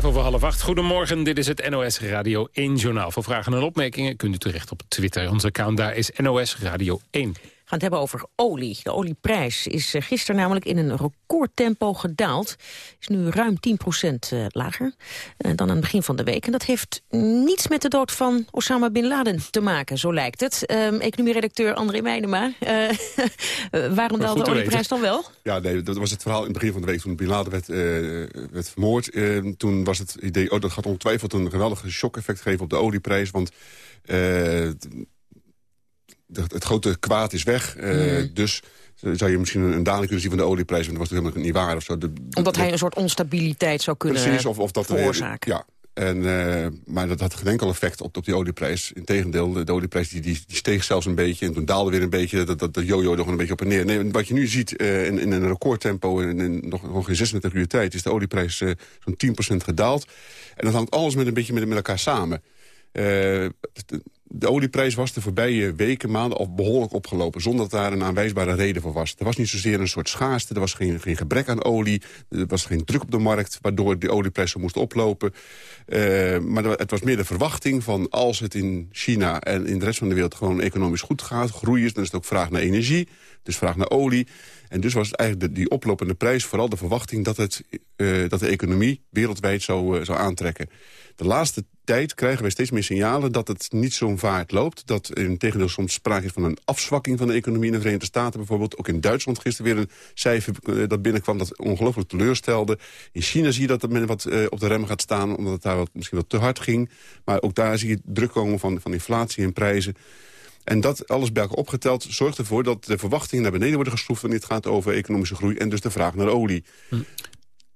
Vijf over half acht. Goedemorgen, dit is het NOS Radio 1 Journaal. Voor vragen en opmerkingen kunt u terecht op Twitter. Onze account daar is NOS Radio 1 gaan het hebben over olie. De olieprijs is eh, gisteren namelijk in een recordtempo gedaald. Is nu ruim 10% eh, lager eh, dan aan het begin van de week. En dat heeft niets met de dood van Osama Bin Laden te maken, zo lijkt het. Um, Economie-redacteur André Meijnema. Uh, waarom daalde de olieprijs dan wel? Ja, nee, dat was het verhaal in het begin van de week toen Bin Laden werd, werd vermoord. toen was het idee, oh, dat gaat ongetwijfeld een geweldige shock-effect geven op de olieprijs. Want het grote kwaad is weg. Uh, Dus zou je misschien een daling kunnen zien van de olieprijs. Want dat was helemaal niet waar. Of zo. Omdat hij een soort onstabiliteit zou kunnen Precies, of, of dat veroorzaken. ja, en, uh, maar dat had geen enkel effect op, op die olieprijs. Integendeel, de, de olieprijs die, die, die, steeg zelfs een beetje... en toen daalde weer een beetje, dat, dat, dat jojo nog een beetje op en neer. Nee, wat je nu ziet uh, in, in, een recordtempo... in, in nog, nog in 36 uur tijd... is de olieprijs uh, zo'n 10% gedaald. En dat hangt alles met een beetje met, met elkaar samen. De olieprijs was de voorbije weken, maanden al behoorlijk opgelopen... zonder dat daar een aanwijsbare reden voor was. Er was niet zozeer een soort schaarste, er was geen, geen gebrek aan olie... er was geen druk op de markt, waardoor de olieprijs moest oplopen. Uh, maar het was meer de verwachting van als het in China en in de rest van de wereld... gewoon economisch goed gaat, groeien dan is het ook vraag naar energie, dus vraag naar olie... En dus was het eigenlijk die oplopende prijs vooral de verwachting... dat, het, uh, dat de economie wereldwijd zou, uh, zou aantrekken. De laatste tijd krijgen wij steeds meer signalen dat het niet zo'n vaart loopt. Dat in tegendeel soms sprake is van een afzwakking van de economie in de Verenigde Staten bijvoorbeeld. Ook in Duitsland gisteren weer een cijfer eh, dat binnenkwam dat ongelooflijk teleurstelde. In China zie je dat men wat uh, op de rem gaat staan omdat het daar wat, misschien wat te hard ging. Maar ook daar zie je druk komen van, van inflatie en prijzen. En dat alles bij elkaar opgeteld zorgt ervoor dat de verwachtingen naar beneden worden geschroefd... wanneer het gaat over economische groei en dus de vraag naar olie. Hm.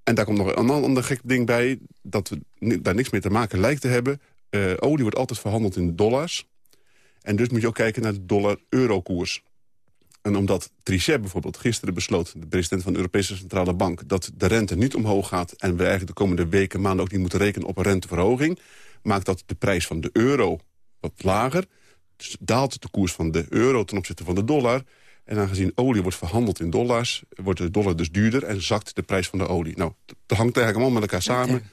En daar komt nog een ander gek ding bij... dat we daar niks mee te maken lijkt te hebben. Uh, olie wordt altijd verhandeld in dollars. En dus moet je ook kijken naar de dollar-euro-koers. En omdat Trichet bijvoorbeeld gisteren besloot... de president van de Europese Centrale Bank... dat de rente niet omhoog gaat... en we eigenlijk de komende weken, maanden ook niet moeten rekenen op een renteverhoging... maakt dat de prijs van de euro wat lager. Dus daalt de koers van de euro ten opzichte van de dollar... En aangezien olie wordt verhandeld in dollars... wordt de dollar dus duurder en zakt de prijs van de olie. Nou, dat hangt eigenlijk allemaal met elkaar samen.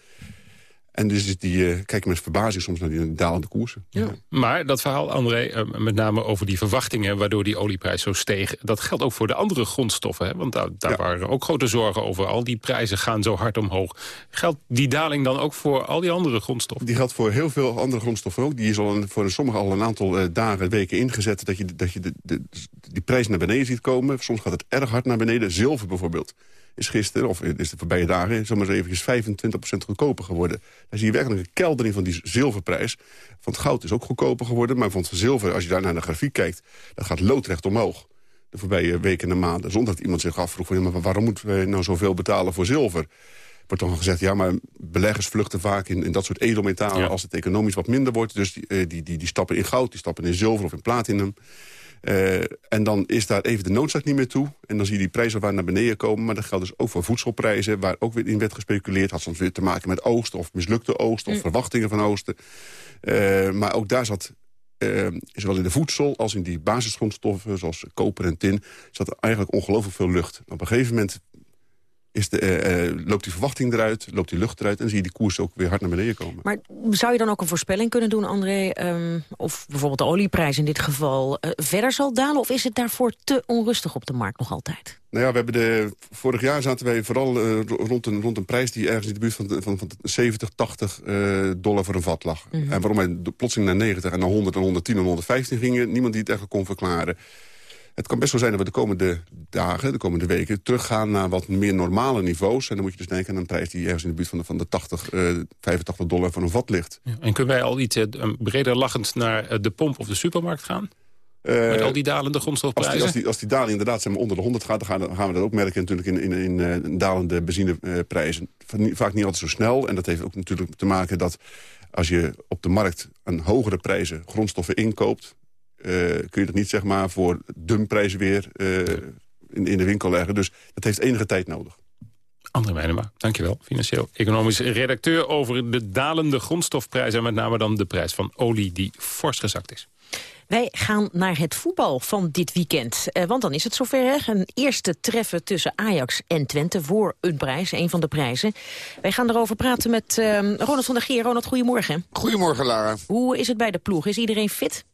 En dus die, uh, kijk met verbazing soms naar die dalende koersen. Ja. Maar dat verhaal, André, uh, met name over die verwachtingen... waardoor die olieprijs zo steeg... dat geldt ook voor de andere grondstoffen. Hè? Want daar, daar waren ook grote zorgen over. Al die prijzen gaan zo hard omhoog. Geldt die daling dan ook voor al die andere grondstoffen? Die geldt voor heel veel andere grondstoffen ook. Die is al een, voor sommigen al een aantal uh, dagen, weken ingezet... dat je, dat je de, de, die prijs naar beneden ziet komen. Soms gaat het erg hard naar beneden. Zilver bijvoorbeeld is gisteren, of is de voorbije dagen... zomaar eens eventjes 25% goedkoper geworden. Daar zie je werkelijk een keldering van die zilverprijs. Van het goud is ook goedkoper geworden, maar van het zilver... als je daar naar de grafiek kijkt, dat gaat loodrecht omhoog. De voorbije weken en maanden. Zonder dat iemand zich afvroeg, van, maar waarom moeten we nou zoveel betalen voor zilver? wordt dan gezegd, ja, maar beleggers vluchten vaak in, in dat soort edelmetalen... als het economisch wat minder wordt. Dus die, eh, die, die, die stappen in goud, die stappen in zilver of in platinum. Uh, en dan is daar even de noodzaak niet meer toe. En dan zie je die prijzen waar naar beneden komen. Maar dat geldt dus ook voor voedselprijzen... waar ook weer in werd gespeculeerd. Had soms weer te maken met oogst of mislukte oogst... of mm. verwachtingen van oogsten. Uh, maar ook daar zat uh, zowel in de voedsel als in die basisgrondstoffen... zoals koper en tin, zat eigenlijk ongelooflijk veel lucht. Op een gegeven moment is de, uh, loopt die verwachting eruit, loopt die lucht eruit... en zie je die koers ook weer hard naar beneden komen. Maar zou je dan ook een voorspelling kunnen doen, André... Um, of bijvoorbeeld de olieprijs in dit geval uh, verder zal dalen... of is het daarvoor te onrustig op de markt nog altijd? Nou ja, we hebben de, vorig jaar zaten wij vooral uh, rond, een, rond een prijs... die ergens in de buurt van, van, van 70, 80 dollar voor een vat lag. Mm -hmm. En waarom wij plotseling naar 90 en naar 100 en 110 en 115 gingen... niemand die het echt kon verklaren. Het kan best wel zijn dat we de komende dagen, de komende weken... teruggaan naar wat meer normale niveaus. En dan moet je dus denken aan een prijs die ergens in de buurt van de, van de 80, uh, 85 dollar van een vat ligt. Ja, en kunnen wij al iets uh, breder lachend naar uh, de pomp of de supermarkt gaan? Met al die dalende grondstofprijzen? Als die, als die, als die daling inderdaad maar, onder de 100 gaat... dan gaan, dan gaan we dat ook merken natuurlijk in, in, in, dalende benzineprijzen. Vaak niet altijd zo snel. En dat heeft ook natuurlijk te maken dat als je op de markt... aan hogere prijzen grondstoffen inkoopt kun je dat niet zeg maar, voor dumprijs weer uh, in, in de winkel leggen. Dus dat heeft enige tijd nodig. André Meijnema, dankjewel. Financieel-economisch redacteur over de dalende grondstofprijzen... en met name dan de prijs van olie die fors gezakt is. Wij gaan naar het voetbal van dit weekend. Eh, want dan is het zover. Hè? Een eerste treffen tussen Ajax en Twente voor een prijs. Een van de prijzen. Wij gaan erover praten met uh, Ronald van der Geer. Ronald, goedemorgen. Goedemorgen, Lara. Hoe is het bij de ploeg? Is iedereen fit?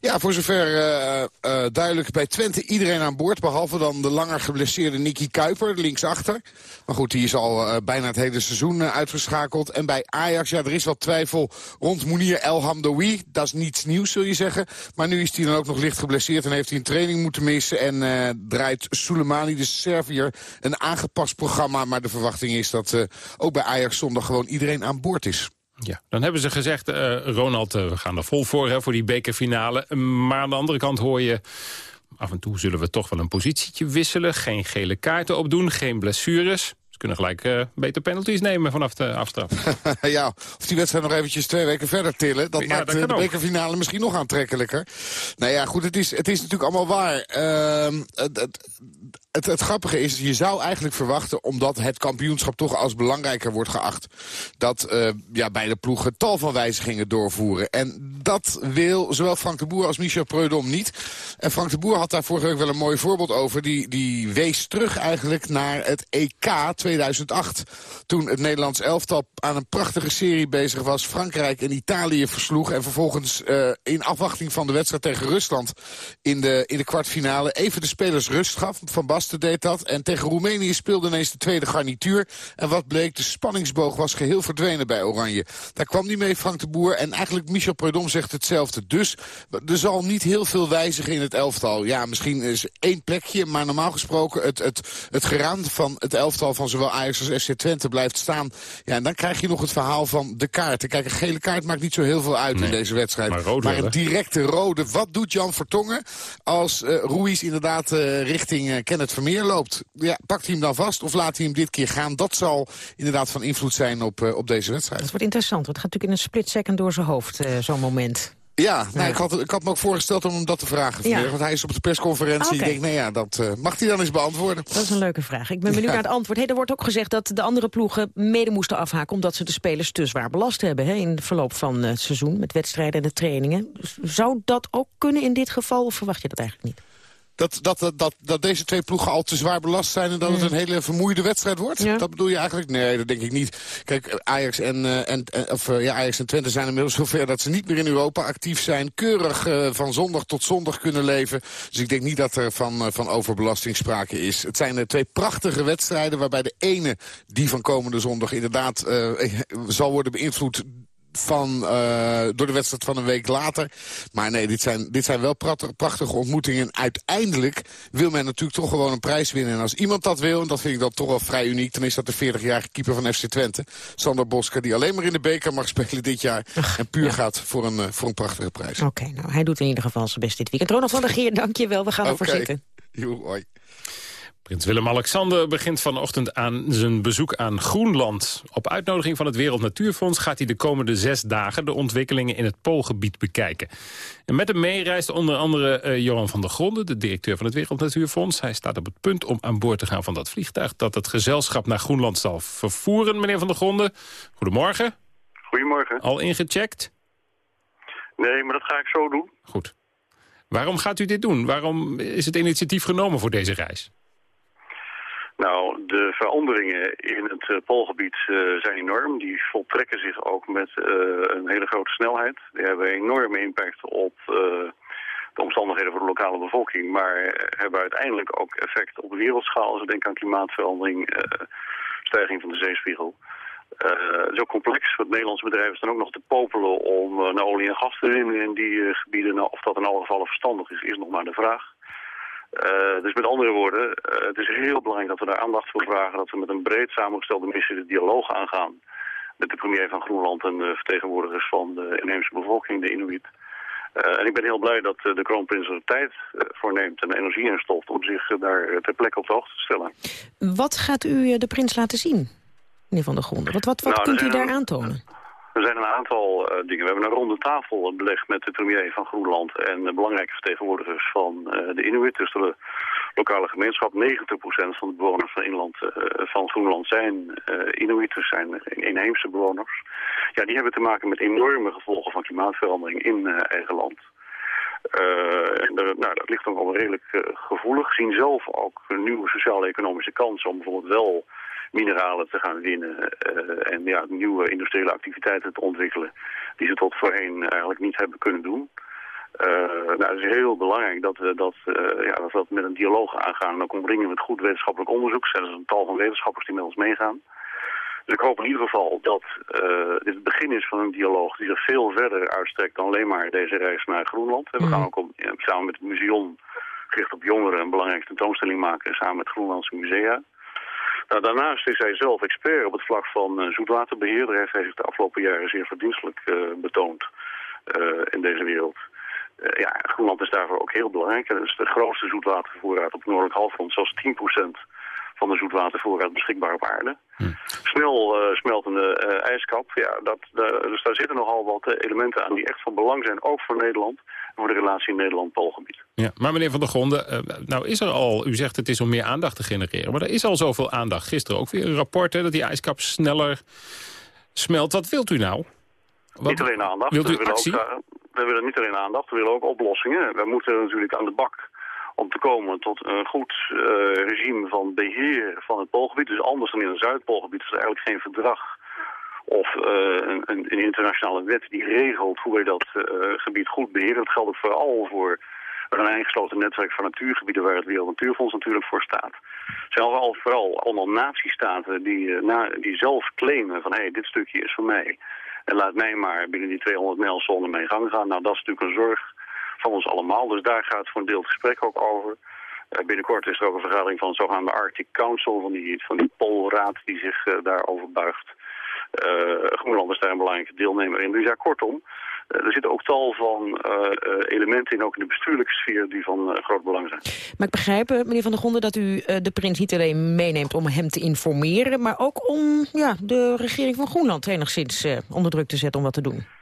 Ja, voor zover uh, uh, duidelijk bij Twente iedereen aan boord. Behalve dan de langer geblesseerde Nicky Kuiper, linksachter. Maar goed, die is al bijna het hele seizoen uitgeschakeld. En bij Ajax, ja, er is wat twijfel rond Mounir El Hamdoui. Dat is niets nieuws, zul je zeggen. Maar nu is hij dan ook nog licht geblesseerd en heeft hij een training moeten missen. En draait Soleimani, de Servier, een aangepast programma. Maar de verwachting is dat ook bij Ajax zondag gewoon iedereen aan boord is. Ja, dan hebben ze gezegd, uh, Ronald, uh, we gaan er vol voor hè, voor die bekerfinale. Maar aan de andere kant hoor je... af en toe zullen we toch wel een positietje wisselen. Geen gele kaarten opdoen, geen blessures. Ze kunnen gelijk uh, beter penalties nemen vanaf de aftrap. ja, of die wedstrijd nog eventjes twee weken verder tillen. Dat Ja, maakt dat de ook. bekerfinale misschien nog aantrekkelijker. Nou ja, goed, het is, het is natuurlijk allemaal waar. Ehm, het, het, het, het grappige is, je zou eigenlijk verwachten... omdat het kampioenschap toch als belangrijker wordt geacht... dat eh, ja, beide ploegen tal van wijzigingen doorvoeren. En dat wil zowel Frank de Boer als Michel Preudom niet. En Frank de Boer had daar vorige week wel een mooi voorbeeld over. Die, die wees terug eigenlijk naar het EK 2008. Toen het Nederlands elftal aan een prachtige serie bezig was. Frankrijk en Italië versloeg. En vervolgens uh, in afwachting van de wedstrijd tegen Rusland... in de, in de kwartfinale even de spelers rust gaf. Van Basten deed dat. En tegen Roemenië speelde ineens de tweede garnituur. En wat bleek, de spanningsboog was geheel verdwenen bij Oranje. Daar kwam niet mee Frank de Boer. En eigenlijk Michel Preudom zegt hetzelfde. Dus er zal niet heel veel wijzigen in het elftal. Ja, misschien is één plekje. Maar normaal gesproken het, het, het geraam van het elftal van zowel Ajax als FC Twente blijft staan. Ja, en dan krijg je nog het verhaal van de kaarten. Kijk, een gele kaart maakt niet zo heel veel uit in deze wedstrijd. maar wel, een directe rode. Wat doet Jan Vertongen als eh Ruiz inderdaad eh, richting eh, Kenneth Vermeer loopt? Ja, pakt hij hem dan vast of laat hij hem dit keer gaan? Dat zal inderdaad van invloed zijn op, eh, op deze wedstrijd. Dat wordt interessant, want het gaat natuurlijk in een split second door zijn hoofd, eh, zo'n moment. Ja, nou, ik, had, ik had me ook voorgesteld om hem dat te vragen. Ja. Want hij is op de persconferentie. Ik denk, nou ja, dat eh, mag hij dan eens beantwoorden. Dat is een leuke vraag. Ik ben benieuwd Ja. naar het antwoord. Hey, er wordt ook gezegd dat de andere ploegen mede moesten afhaken... omdat ze de spelers te zwaar belast hebben hè, in het verloop van eh, het seizoen... met wedstrijden en de trainingen. Zou dat ook kunnen in dit geval, of verwacht je dat eigenlijk niet? Dat, dat, dat, dat, deze twee ploegen al te zwaar belast zijn... en dat het een hele vermoeide wedstrijd wordt? Dat bedoel je eigenlijk? Nee, dat denk ik niet. Kijk, Ajax en, eh, en, en- of, eh, ja, Ajax en Twente zijn inmiddels zover... dat ze niet meer in Europa actief zijn. Keurig eh, van zondag tot zondag kunnen leven. Dus ik denk niet dat er van, eh, van overbelasting sprake is. Het zijn eh, twee prachtige wedstrijden... waarbij de ene, die van komende zondag... inderdaad eh, zal worden beïnvloed van, eh, door de wedstrijd van een week later. Maar nee, dit zijn, dit zijn wel prachtige, prachtige ontmoetingen. Uiteindelijk wil men natuurlijk toch gewoon een prijs winnen. En als iemand dat wil, en dat vind ik dan toch wel vrij uniek... dan is dat de 40-jarige keeper van FC Twente, Sander Bosker... die alleen maar in de beker mag spelen dit jaar... en puur gaat voor een, eh, voor een prachtige prijs. Oké, nou, hij doet in ieder geval zijn best dit weekend. Ronald van der Geer, dank je wel. We gaan ervoor Oké. zitten. Hoi. Prins Willem-Alexander begint vanochtend aan zijn bezoek aan Groenland. Op uitnodiging van het Wereld Natuurfonds gaat hij de komende zes dagen... de ontwikkelingen in het Poolgebied bekijken. En met hem mee reist onder andere eh, Johan van der Gronden... de directeur van het Wereld Natuurfonds. Hij staat op het punt om aan boord te gaan van dat vliegtuig... dat het gezelschap naar Groenland zal vervoeren, meneer van der Gronden. Goedemorgen. Goedemorgen. Al ingecheckt? Nee, maar dat ga ik zo doen. Goed. Waarom gaat u dit doen? Waarom is het initiatief genomen voor deze reis? Nou, de veranderingen in het eh, Poolgebied eh, zijn enorm. Die voltrekken zich ook met eh, een hele grote snelheid. Die hebben een enorme impact op de omstandigheden voor de lokale bevolking. Maar hebben uiteindelijk ook effect op wereldschaal. Als we denken aan klimaatverandering, stijging van de zeespiegel. Het is ook complex. Het Nederlandse bedrijven staan ook nog te popelen om naar olie en gas te winnen in die gebieden. Nou, of dat in alle gevallen verstandig is, is nog maar de vraag. Eh, dus met andere woorden, eh, het is heel belangrijk dat we daar aandacht voor vragen. Dat we met een breed samengestelde missie de dialoog aangaan. Met de premier van Groenland en de vertegenwoordigers van de inheemse bevolking, de Inuit. Eh, en ik ben heel blij dat de kroonprins er tijd voor neemt en energie instopt om zich daar ter plekke op de hoogte te stellen. Wat gaat u de prins laten zien, meneer Van der Gronden? Wat, wat, wat Nou, kunt u daar aantonen? Er zijn een aantal eh, dingen. We hebben een ronde tafel belegd met de premier van Groenland en de belangrijke vertegenwoordigers van eh, de Inuit. Dus de lokale gemeenschap. 90% van de bewoners van, inland, van Groenland zijn Inuiters, zijn inheemse bewoners. Ja, die hebben te maken met enorme gevolgen van klimaatverandering in eigen land. en nou, dat ligt ook al redelijk gevoelig. Zien zelf ook nieuwe sociaal-economische kansen om bijvoorbeeld wel mineralen te gaan winnen en ja, nieuwe industriële activiteiten te ontwikkelen die ze tot voorheen eigenlijk niet hebben kunnen doen. Uh, nou, het is heel belangrijk dat we dat, uh, ja, dat, we dat met een dialoog aangaan. En ook omringen met goed wetenschappelijk onderzoek. Er zijn een tal van wetenschappers die met ons meegaan. Dus ik hoop in ieder geval dat uh, dit het begin is van een dialoog die zich veel verder uitstrekt dan alleen maar deze reis naar Groenland. We gaan ook op, samen met het museum gericht op jongeren een belangrijke tentoonstelling maken samen met Groenlandse musea. Nou, daarnaast is hij zelf expert op het vlak van uh, zoetwaterbeheer. Daar heeft hij zich de afgelopen jaren zeer verdienstelijk uh, betoond uh, in deze wereld. ja, Groenland is daarvoor ook heel belangrijk. Het is de grootste zoetwatervoorraad op het noordelijk halfrond. Zelfs 10% van de zoetwatervoorraad beschikbaar op aarde. Hm. Snel smeltende ijskap. Ja, dat, dus daar zitten nogal wat elementen aan die echt van belang zijn. Ook voor Nederland voor de relatie Nederland-Poolgebied. Ja, maar meneer Van der Gronden, nou is er al, u zegt het is om meer aandacht te genereren, maar er is al zoveel aandacht. Gisteren ook weer een rapport hè, dat die ijskap sneller smelt. Wat wilt u nou? Wat, niet alleen aandacht. Wilt u we, willen actie? ook, we willen niet alleen aandacht, we willen ook oplossingen. We moeten natuurlijk aan de bak om te komen tot een goed uh, regime van beheer van het Poolgebied. Dus anders dan in het Zuidpoolgebied is er eigenlijk geen verdrag of uh, een, een, internationale wet die regelt hoe wij dat uh, gebied goed beheren. Dat geldt ook vooral voor een eingesloten netwerk van natuurgebieden waar het Wereld Natuurfonds natuurlijk voor staat. Het zijn al, vooral allemaal natiestaten die, na, die zelf claimen van hé, hey, dit stukje is voor mij. En laat mij maar binnen die 200 mijl zone mee gang gaan. Nou, dat is natuurlijk een zorg van ons allemaal. Dus daar gaat voor een deel het gesprek ook over. Uh, binnenkort is er ook een vergadering van het zogenaamde Arctic Council, van die, van die Poolraad die zich uh, daarover buigt. Uh, Groenland is daar een belangrijke deelnemer in. Dus ja, kortom, er zitten ook tal van elementen in, ook in de bestuurlijke sfeer, die van groot belang zijn. Maar ik begrijp, meneer Van der Gronden, dat u de prins niet alleen meeneemt om hem te informeren, maar ook om ja, de regering van Groenland enigszins onder druk te zetten om wat te doen.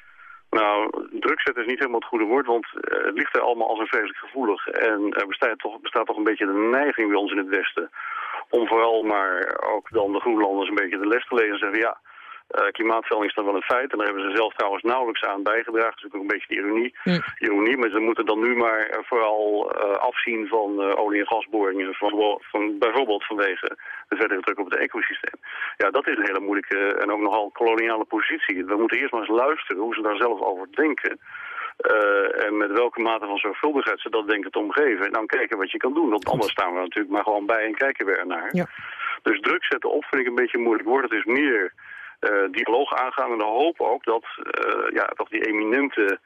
Nou, druk zetten is niet helemaal het goede woord, want het ligt er allemaal als een vreselijk gevoelig. En er bestaat toch, bestaat toch een beetje de neiging bij ons in het Westen om vooral maar ook dan de Groenlanders een beetje de les te lezen en zeggen, ja, Uh, klimaatverandering is dan wel een feit. En daar hebben ze zelf trouwens nauwelijks aan bijgedragen. Dat is ook een beetje de ironie. Ja. ironie maar ze moeten dan nu maar vooral uh, afzien van uh, olie- en gasboringen. Van, van, bijvoorbeeld vanwege de verdere druk op het ecosysteem. Ja, dat is een hele moeilijke en ook nogal koloniale positie. We moeten eerst maar eens luisteren hoe ze daar zelf over denken. Uh, en met welke mate van zorgvuldigheid ze dat denken te omgeven. En dan kijken wat je kan doen. Want anders staan we natuurlijk maar gewoon bij en kijken we ernaar. Ja. Dus druk zetten op vind ik een beetje moeilijk woord. Het is meer dialoog aangaan. En de hoop ook dat, uh, ja, dat die eminente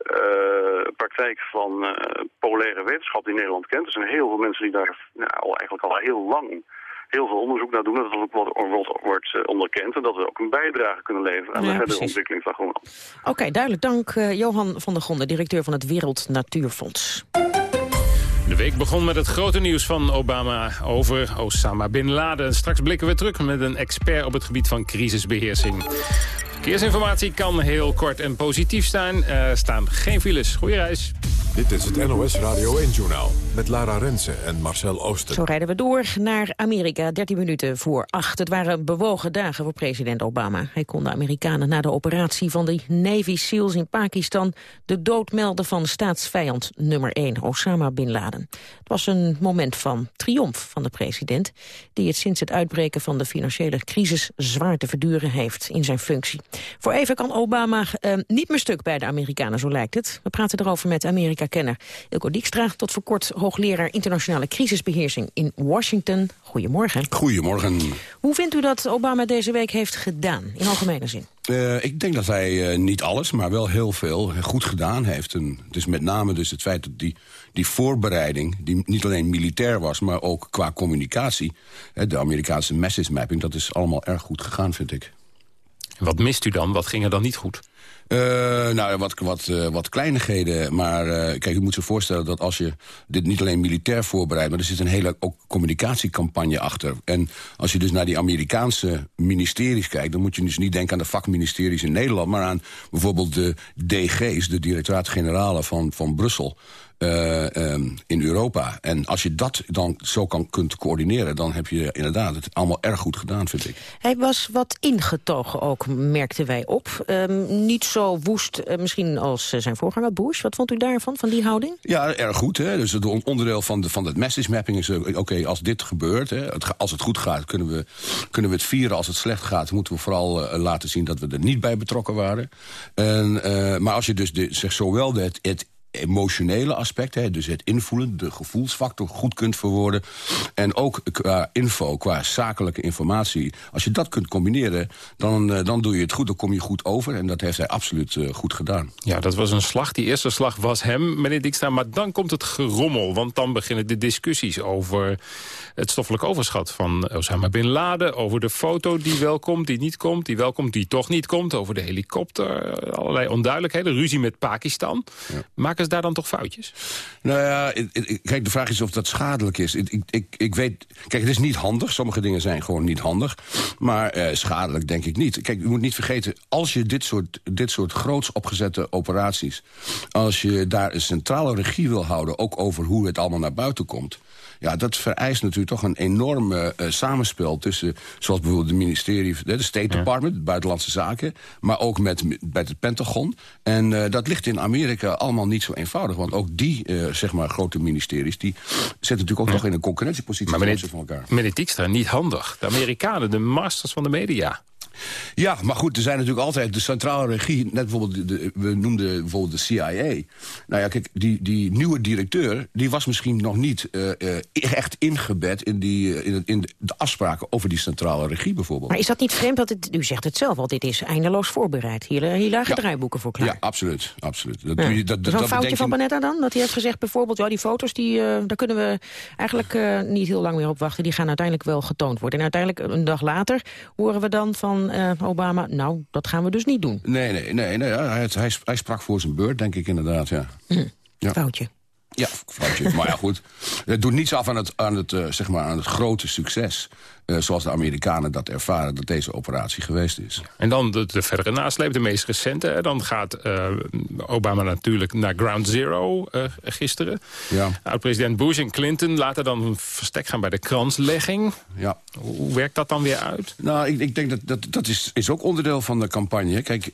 uh, praktijk van polaire wetenschap die Nederland kent. Er zijn heel veel mensen die daar nou, al, eigenlijk al heel lang heel veel onderzoek naar doen. Dat het ook wordt, wordt, onderkend. En dat we ook een bijdrage kunnen leveren aan ja, de verdere ontwikkeling van Groenland. Oké, okay, duidelijk. Dank Johan van der Gonde, directeur van het Wereld Natuurfonds. De week begon met het grote nieuws van Obama over Osama Bin Laden. Straks blikken we terug met een expert op het gebied van crisisbeheersing. Verkeersinformatie kan heel kort en positief zijn. Er staan geen files. Goeie reis. Dit is het NOS Radio 1-journaal met Lara Rensen en Marcel Ooster. Zo rijden we door naar Amerika, 13 minuten voor 8. Het waren bewogen dagen voor president Obama. Hij kon de Amerikanen na de operatie van de Navy SEALs in Pakistan... de dood melden van staatsvijand nummer 1, Osama Bin Laden. Het was een moment van triomf van de president... die het sinds het uitbreken van de financiële crisis zwaar te verduren heeft in zijn functie. Voor even kan Obama uh, niet meer stuk bij de Amerikanen, zo lijkt het. We praten erover met Amerika-kenner Ilko Dijkstra... tot voor kort hoogleraar internationale crisisbeheersing in Washington. Goedemorgen. Goedemorgen. Hoe vindt u dat Obama deze week heeft gedaan, in algemene zin? Uh, ik denk dat hij uh, niet alles, maar wel heel veel goed gedaan heeft. En dus met name dus het feit dat die, die voorbereiding... die niet alleen militair was, maar ook qua communicatie... Hè, de Amerikaanse message mapping, dat is allemaal erg goed gegaan, vind ik. Wat mist u dan? Wat ging er dan niet goed? Uh, nou, wat, wat, uh, wat kleinigheden. Maar uh, kijk, je moet zich voorstellen dat als je dit niet alleen militair voorbereidt... maar er zit een hele ook communicatiecampagne achter. En als je dus naar die Amerikaanse ministeries kijkt... dan moet je dus niet denken aan de vakministeries in Nederland... maar aan bijvoorbeeld de DG's, de directoraat-generalen van, van Brussel... eh, ehm, in Europa. En als je dat dan zo kan, kunt coördineren... dan heb je inderdaad het allemaal erg goed gedaan, vind ik. Hij was wat ingetogen ook, merkten wij op. Ehm, niet zo woest eh, misschien als zijn voorganger Bush. Wat vond u daarvan, van die houding? Ja, erg goed. Hè? Dus het onderdeel van, de, van het message mapping is... oké, als dit gebeurt, hè, als het goed gaat... Kunnen we, kunnen we het vieren. Als het slecht gaat, moeten we vooral laten zien... dat we er niet bij betrokken waren. En, maar als je dus de, zeg, zowel het, het emotionele aspect, hè, dus het invoelen, de gevoelsfactor goed kunt verwoorden. En ook qua info, qua zakelijke informatie. Als je dat kunt combineren, dan, uh, dan doe je het goed, dan kom je goed over. En dat heeft hij absoluut uh, goed gedaan. Ja, dat was een slag. Die eerste slag was hem, meneer Dijkstra. Maar dan komt het gerommel, want dan beginnen de discussies over het stoffelijk overschat van Osama Bin Laden. Over de foto die wel komt, die niet komt, die wel komt, die toch niet komt. Over de helikopter, allerlei onduidelijkheden. Ruzie met Pakistan. Ja. Maken daar dan toch foutjes? Nou ja, kijk, de vraag is of dat schadelijk is. Ik, ik, ik weet, kijk, het is niet handig. Sommige dingen zijn gewoon niet handig. Maar eh, schadelijk denk ik niet. Kijk, u moet niet vergeten, als je dit soort, dit soort groots opgezette operaties... als je daar een centrale regie wil houden... ook over hoe het allemaal naar buiten komt... Ja, dat vereist natuurlijk toch een enorme uh, samenspel tussen... zoals bijvoorbeeld het ministerie, de State Department, Buitenlandse Zaken... maar ook met, met het Pentagon. En uh, dat ligt in Amerika allemaal niet zo eenvoudig. Want ook die, uh, zeg maar, grote ministeries... die zetten natuurlijk ook ja. nog in een concurrentiepositie maar meneer, van elkaar. Meneer Dijkstra, niet handig. De Amerikanen, de masters van de media. Ja, maar goed, er zijn natuurlijk altijd de centrale regie... net bijvoorbeeld, de, we noemden bijvoorbeeld de CIA. Nou ja, kijk, die, die nieuwe directeur... die was misschien nog niet uh, uh, echt ingebed in, die, in, in, de afspraken... over die centrale regie bijvoorbeeld. Maar is dat niet vreemd? Dat het, u zegt het zelf al, dit is eindeloos voorbereid. Hier, hier lagen ja. draaiboeken voor klaar. Ja, absoluut. absoluut. Dat, ja. dat, dat, foutje van Panetta dan? Dat hij heeft gezegd bijvoorbeeld... ja, die foto's, die, uh, daar kunnen we eigenlijk uh, niet heel lang meer op wachten. Die gaan uiteindelijk wel getoond worden. En uiteindelijk, een dag later, horen we dan van... Uh, Obama, nou, dat gaan we dus niet doen. Nee, nee, nee, nee ja, hij, hij, hij, sprak voor zijn beurt, denk ik inderdaad, ja. Hm. ja. Foutje. Ja, foutje. maar ja, goed. Het doet niets af aan het, aan het, uh, zeg maar aan het grote succes... Uh, zoals de Amerikanen dat ervaren, dat deze operatie geweest is. En dan de, de verdere nasleep, de meest recente. Dan gaat uh, Obama natuurlijk naar Ground Zero uh, gisteren. Ja. Oud-president Bush en Clinton laten dan een verstek gaan bij de kranslegging. Ja. Hoe werkt dat dan weer uit? Nou, ik, ik denk dat dat, dat is, is ook onderdeel van de campagne. Kijk,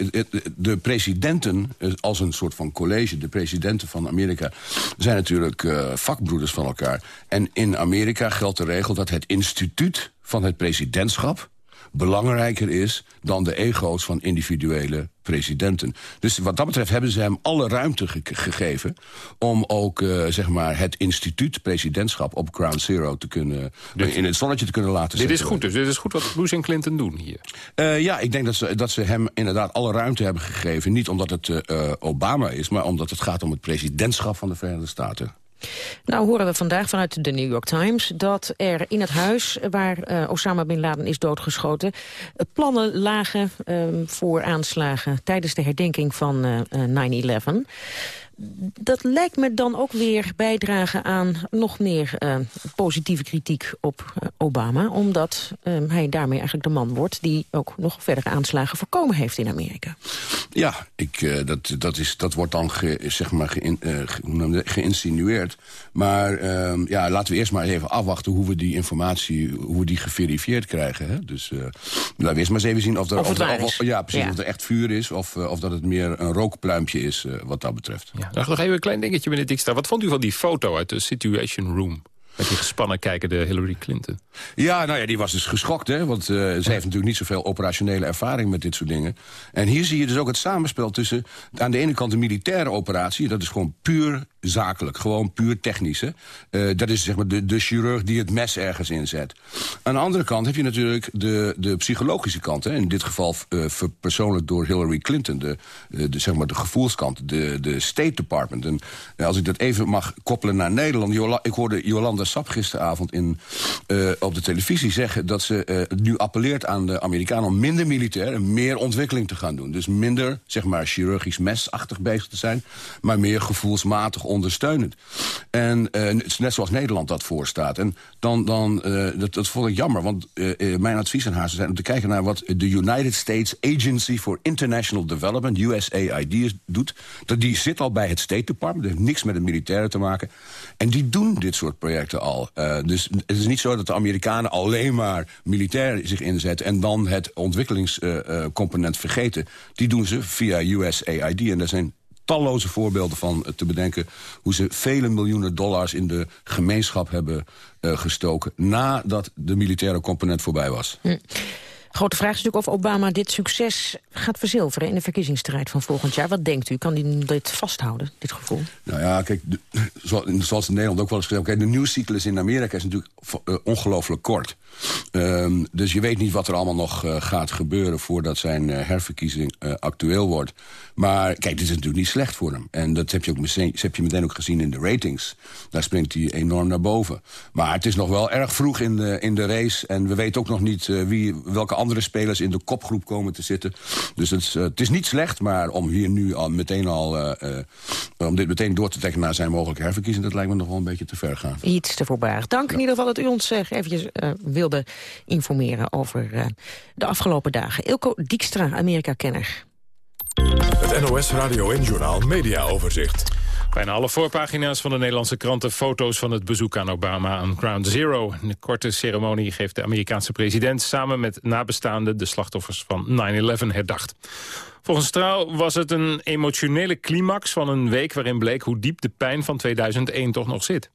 de presidenten, als een soort van college... de presidenten van Amerika, zijn natuurlijk vakbroeders van elkaar. En in Amerika geldt de regel dat het instituut van het presidentschap belangrijker is dan de ego's van individuele presidenten. Dus wat dat betreft hebben ze hem alle ruimte ge gegeven... om ook uh, zeg maar het instituut presidentschap op Ground Zero te kunnen... Dit, in het zonnetje te kunnen laten Dit is goed, dus dit is goed wat Bush en Clinton doen hier. Uh, ja, ik denk dat ze, dat ze hem inderdaad alle ruimte hebben gegeven. Niet omdat het uh, Obama is, maar omdat het gaat om het presidentschap van de Verenigde Staten. Nou horen we vandaag vanuit de New York Times dat er in het huis waar uh, Osama Bin Laden is doodgeschoten... Uh, plannen lagen uh, voor aanslagen tijdens de herdenking van 9-11 dat lijkt me dan ook weer bijdragen aan nog meer uh, positieve kritiek op uh, Obama. Omdat uh, hij daarmee eigenlijk de man wordt die ook nog verdere aanslagen voorkomen heeft in Amerika. Ja, ik, dat, dat, is, dat wordt dan ge, zeg maar geïn, ge, geïnsinueerd. Maar ehm, ja, laten we eerst maar even afwachten hoe we die informatie hoe we die geverifieerd krijgen. Hè? Dus laten we eerst maar eens even zien of er, of, of, er, of ja, precies, ja. of er echt vuur is of, of dat het meer een rookpluimpje is wat dat betreft. Ja. Dag nog even een klein dingetje, meneer Dijkstra. Wat vond u van die foto uit de Situation Room? Met die gespannen kijkende Hillary Clinton. Ja, nou ja, die was dus geschokt, hè. Want uh, ze heeft natuurlijk niet zoveel operationele ervaring met dit soort dingen. En hier zie je dus ook het samenspel tussen... aan de ene kant de militaire operatie, dat is gewoon puur zakelijk. Gewoon puur technisch. Uh, dat is zeg maar de, de chirurg die het mes ergens inzet. Aan de andere kant heb je natuurlijk de, de psychologische kant, hè. In dit geval uh, verpersoonlijk door Hillary Clinton. De, de, zeg maar de gevoelskant, de, de State Department. En als ik dat even mag koppelen naar Nederland... Jola, ik hoorde Jolanda Sap gisteravond in, op de televisie zeggen... dat ze nu appelleert aan de Amerikanen om minder militair... en meer ontwikkeling te gaan doen. Dus minder, zeg maar, chirurgisch mesachtig bezig te zijn... maar meer gevoelsmatig ondersteunend. En het is net zoals Nederland dat voorstaat. En dan, dan dat, dat vond ik jammer, want mijn advies aan haar zijn om te kijken naar wat de United States Agency for International Development, USAID, doet. Dat, die zit al bij het State Department, dat heeft niks met het militaire te maken. En die doen dit soort projecten al. dus het is niet zo dat de Amerikanen alleen maar militair zich inzetten... en dan het ontwikkelingscomponent vergeten. Die doen ze via USAID. En daar zijn talloze voorbeelden van te bedenken... hoe ze vele miljoenen dollars in de gemeenschap hebben uh, gestoken... nadat de militaire component voorbij was. Hm. Grote vraag is natuurlijk of Obama dit succes gaat verzilveren... in de verkiezingsstrijd van volgend jaar. Wat denkt u? Kan hij dit vasthouden, dit gevoel? Nou ja, kijk, zoals in Nederland ook wel eens gezegd... De nieuwscyclus in Amerika is natuurlijk uh, ongelooflijk kort. Um, dus je weet niet wat er allemaal nog uh, gaat gebeuren... voordat zijn uh, herverkiezing actueel wordt. Maar kijk, dit is natuurlijk niet slecht voor hem. En dat heb je, ook meteen, heb je meteen ook gezien in de ratings. Daar springt hij enorm naar boven. Maar het is nog wel erg vroeg in de, in de race. En we weten ook nog niet wie, welke andere spelers in de kopgroep komen te zitten. Dus het is, het is niet slecht, maar om hier nu al meteen al... om dit meteen door te trekken naar zijn mogelijke herverkiezing... dat lijkt me nog wel een beetje te ver gaan. Iets te voorbarig. Dank in ieder geval dat u ons eventjes wil informeren over uh, de afgelopen dagen. Ilko Dijkstra, Amerika-kenner. Het NOS Radio en Journaal Media Overzicht. Bijna alle voorpagina's van de Nederlandse kranten foto's van het bezoek aan Obama aan Ground Zero. In de korte ceremonie geeft de Amerikaanse president samen met nabestaanden de slachtoffers van 9-11 herdacht. Volgens Trouw was het een emotionele climax van een week waarin bleek hoe diep de pijn van 2001 toch nog zit.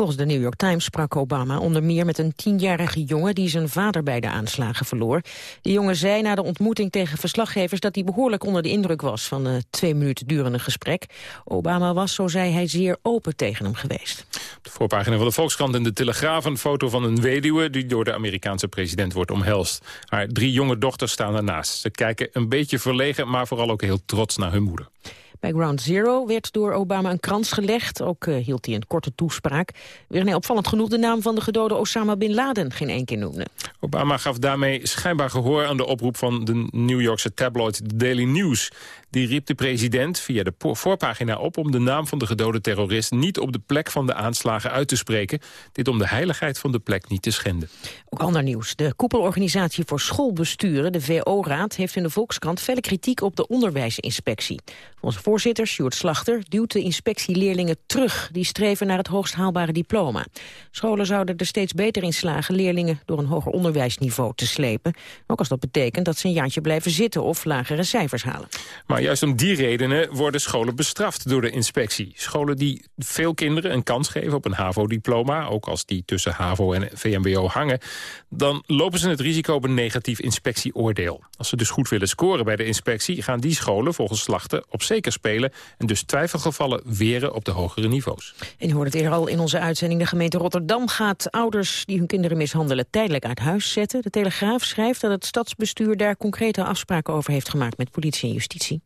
Volgens de New York Times sprak Obama onder meer met een tienjarige jongen die zijn vader bij de aanslagen verloor. De jongen zei na de ontmoeting tegen verslaggevers dat hij behoorlijk onder de indruk was van het twee minuten durende gesprek. Obama was, zo zei hij, zeer open tegen hem geweest. Op de voorpagina van de Volkskrant en de Telegraaf een foto van een weduwe die door de Amerikaanse president wordt omhelst. Haar drie jonge dochters staan ernaast. Ze kijken een beetje verlegen, maar vooral ook heel trots naar hun moeder. Bij Ground Zero werd door Obama een krans gelegd. Ook uh, hield hij een korte toespraak. Weer nee, opvallend genoeg de naam van de gedode Osama Bin Laden geen één keer noemde. Obama gaf daarmee schijnbaar gehoor aan de oproep van de New Yorkse tabloid The Daily News. Die riep de president via de voorpagina op om de naam van de gedode terrorist niet op de plek van de aanslagen uit te spreken. Dit om de heiligheid van de plek niet te schenden. Ook ander nieuws. De koepelorganisatie voor schoolbesturen, de VO-raad, heeft in de Volkskrant felle kritiek op de onderwijsinspectie. Onze voorzitter, Sjoerd Slachter, duwt de inspectieleerlingen terug. Die streven naar het hoogst haalbare diploma. Scholen zouden er steeds beter in slagen leerlingen door een hoger onderwijsniveau te slepen. Ook als dat betekent dat ze een jaartje blijven zitten of lagere cijfers halen. Maar juist om die redenen worden scholen bestraft door de inspectie. Scholen die veel kinderen een kans geven op een HAVO-diploma... ook als die tussen HAVO en VMBO hangen... dan lopen ze het risico op een negatief inspectieoordeel. Als ze dus goed willen scoren bij de inspectie... gaan die scholen volgens slachten op zeker spelen... en dus twijfelgevallen weren op de hogere niveaus. En u hoort het eerder al in onze uitzending. De gemeente Rotterdam gaat ouders die hun kinderen mishandelen... tijdelijk uit huis zetten. De Telegraaf schrijft dat het stadsbestuur daar concrete afspraken over heeft gemaakt... met politie en justitie.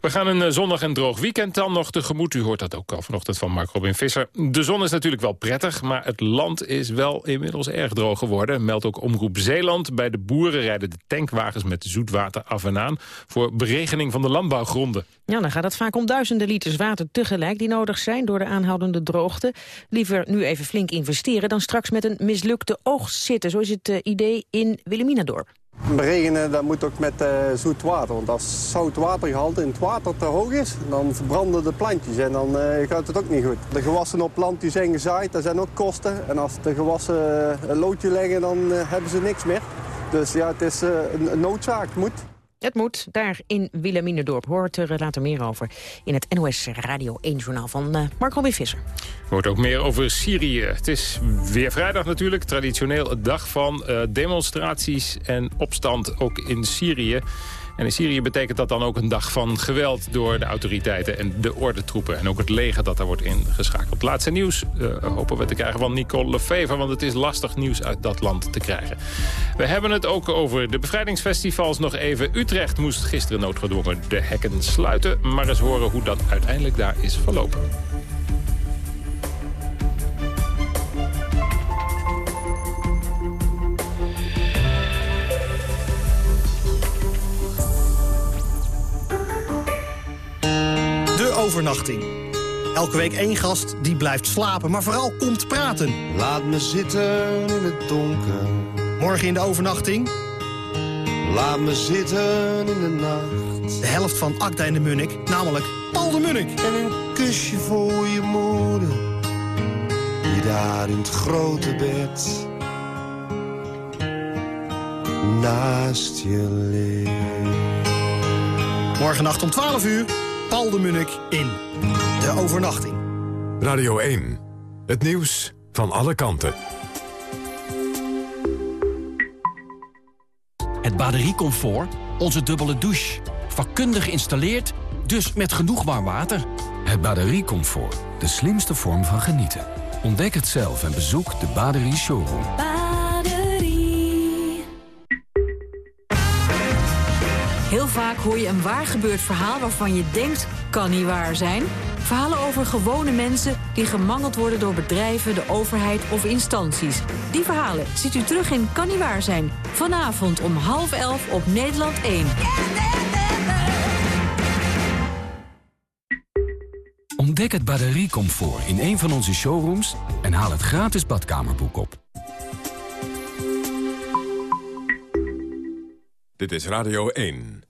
We gaan een eh, zondag en droog weekend dan nog tegemoet. U hoort dat ook al vanochtend van Mark Robin Visser. De zon is natuurlijk wel prettig, maar het land is wel inmiddels erg droog geworden. Meldt ook Omroep Zeeland. Bij de boeren rijden de tankwagens met zoetwater af en aan... voor beregening van de landbouwgronden. Ja, dan gaat het vaak om duizenden liters water tegelijk die nodig zijn... door de aanhoudende droogte. Liever nu even flink investeren dan straks met een mislukte oogst zitten. Zo is het uh, idee in Wilhelminadorp. Beregenen dat moet ook met uh, zoet water. Want als zoutwatergehalte in het water te hoog is, dan verbranden de plantjes en dan uh, gaat het ook niet goed. De gewassen op land die zijn gezaaid, dat zijn ook kosten. En als de gewassen een loodje leggen, dan hebben ze niks meer. Dus ja, het is een, noodzaak, moet. Het moet, daar in Wilhelminendorp. Hoort er later meer over in het NOS Radio 1-journaal van uh, Mark Robin Visser. Hoort ook meer over Syrië. Het is weer vrijdag natuurlijk, traditioneel dag van uh, demonstraties en opstand ook in Syrië. En in Syrië betekent dat dan ook een dag van geweld door de autoriteiten en de ordentroepen. En ook het leger dat daar wordt ingeschakeld. Laatste nieuws uh, hopen we te krijgen van Nicole Lefever, want het is lastig nieuws uit dat land te krijgen. We hebben het ook over de bevrijdingsfestivals nog even. Utrecht moest gisteren noodgedwongen de hekken sluiten. Maar eens horen hoe dat uiteindelijk daar is verlopen. Overnachting. Elke week één gast die blijft slapen, maar vooral komt praten. Laat me zitten in het donker. Morgen in de overnachting. Laat me zitten in de nacht. De helft van Akda en de Munnik, namelijk Paul de Munnik. En een kusje voor je moeder. Die daar in het grote bed naast je ligt. Morgennacht om 12 uur, Paul de Munnik in De Overnachting. Radio 1. Het nieuws van alle kanten. Het batteriecomfort, onze dubbele douche. Vakkundig geïnstalleerd, dus met genoeg warm water. Het batteriecomfort, de slimste vorm van genieten. Ontdek het zelf en bezoek de Baderie Showroom. Hoor je een waar gebeurd verhaal waarvan je denkt, kan niet waar zijn. Verhalen over gewone mensen die gemangeld worden door bedrijven, de overheid of instanties. Die verhalen ziet u terug in Kan niet waar zijn. Vanavond om half elf op Nederland 1. Ontdek het batteriecomfort in een van onze showrooms... en haal het gratis badkamerboek op. Dit is Radio 1.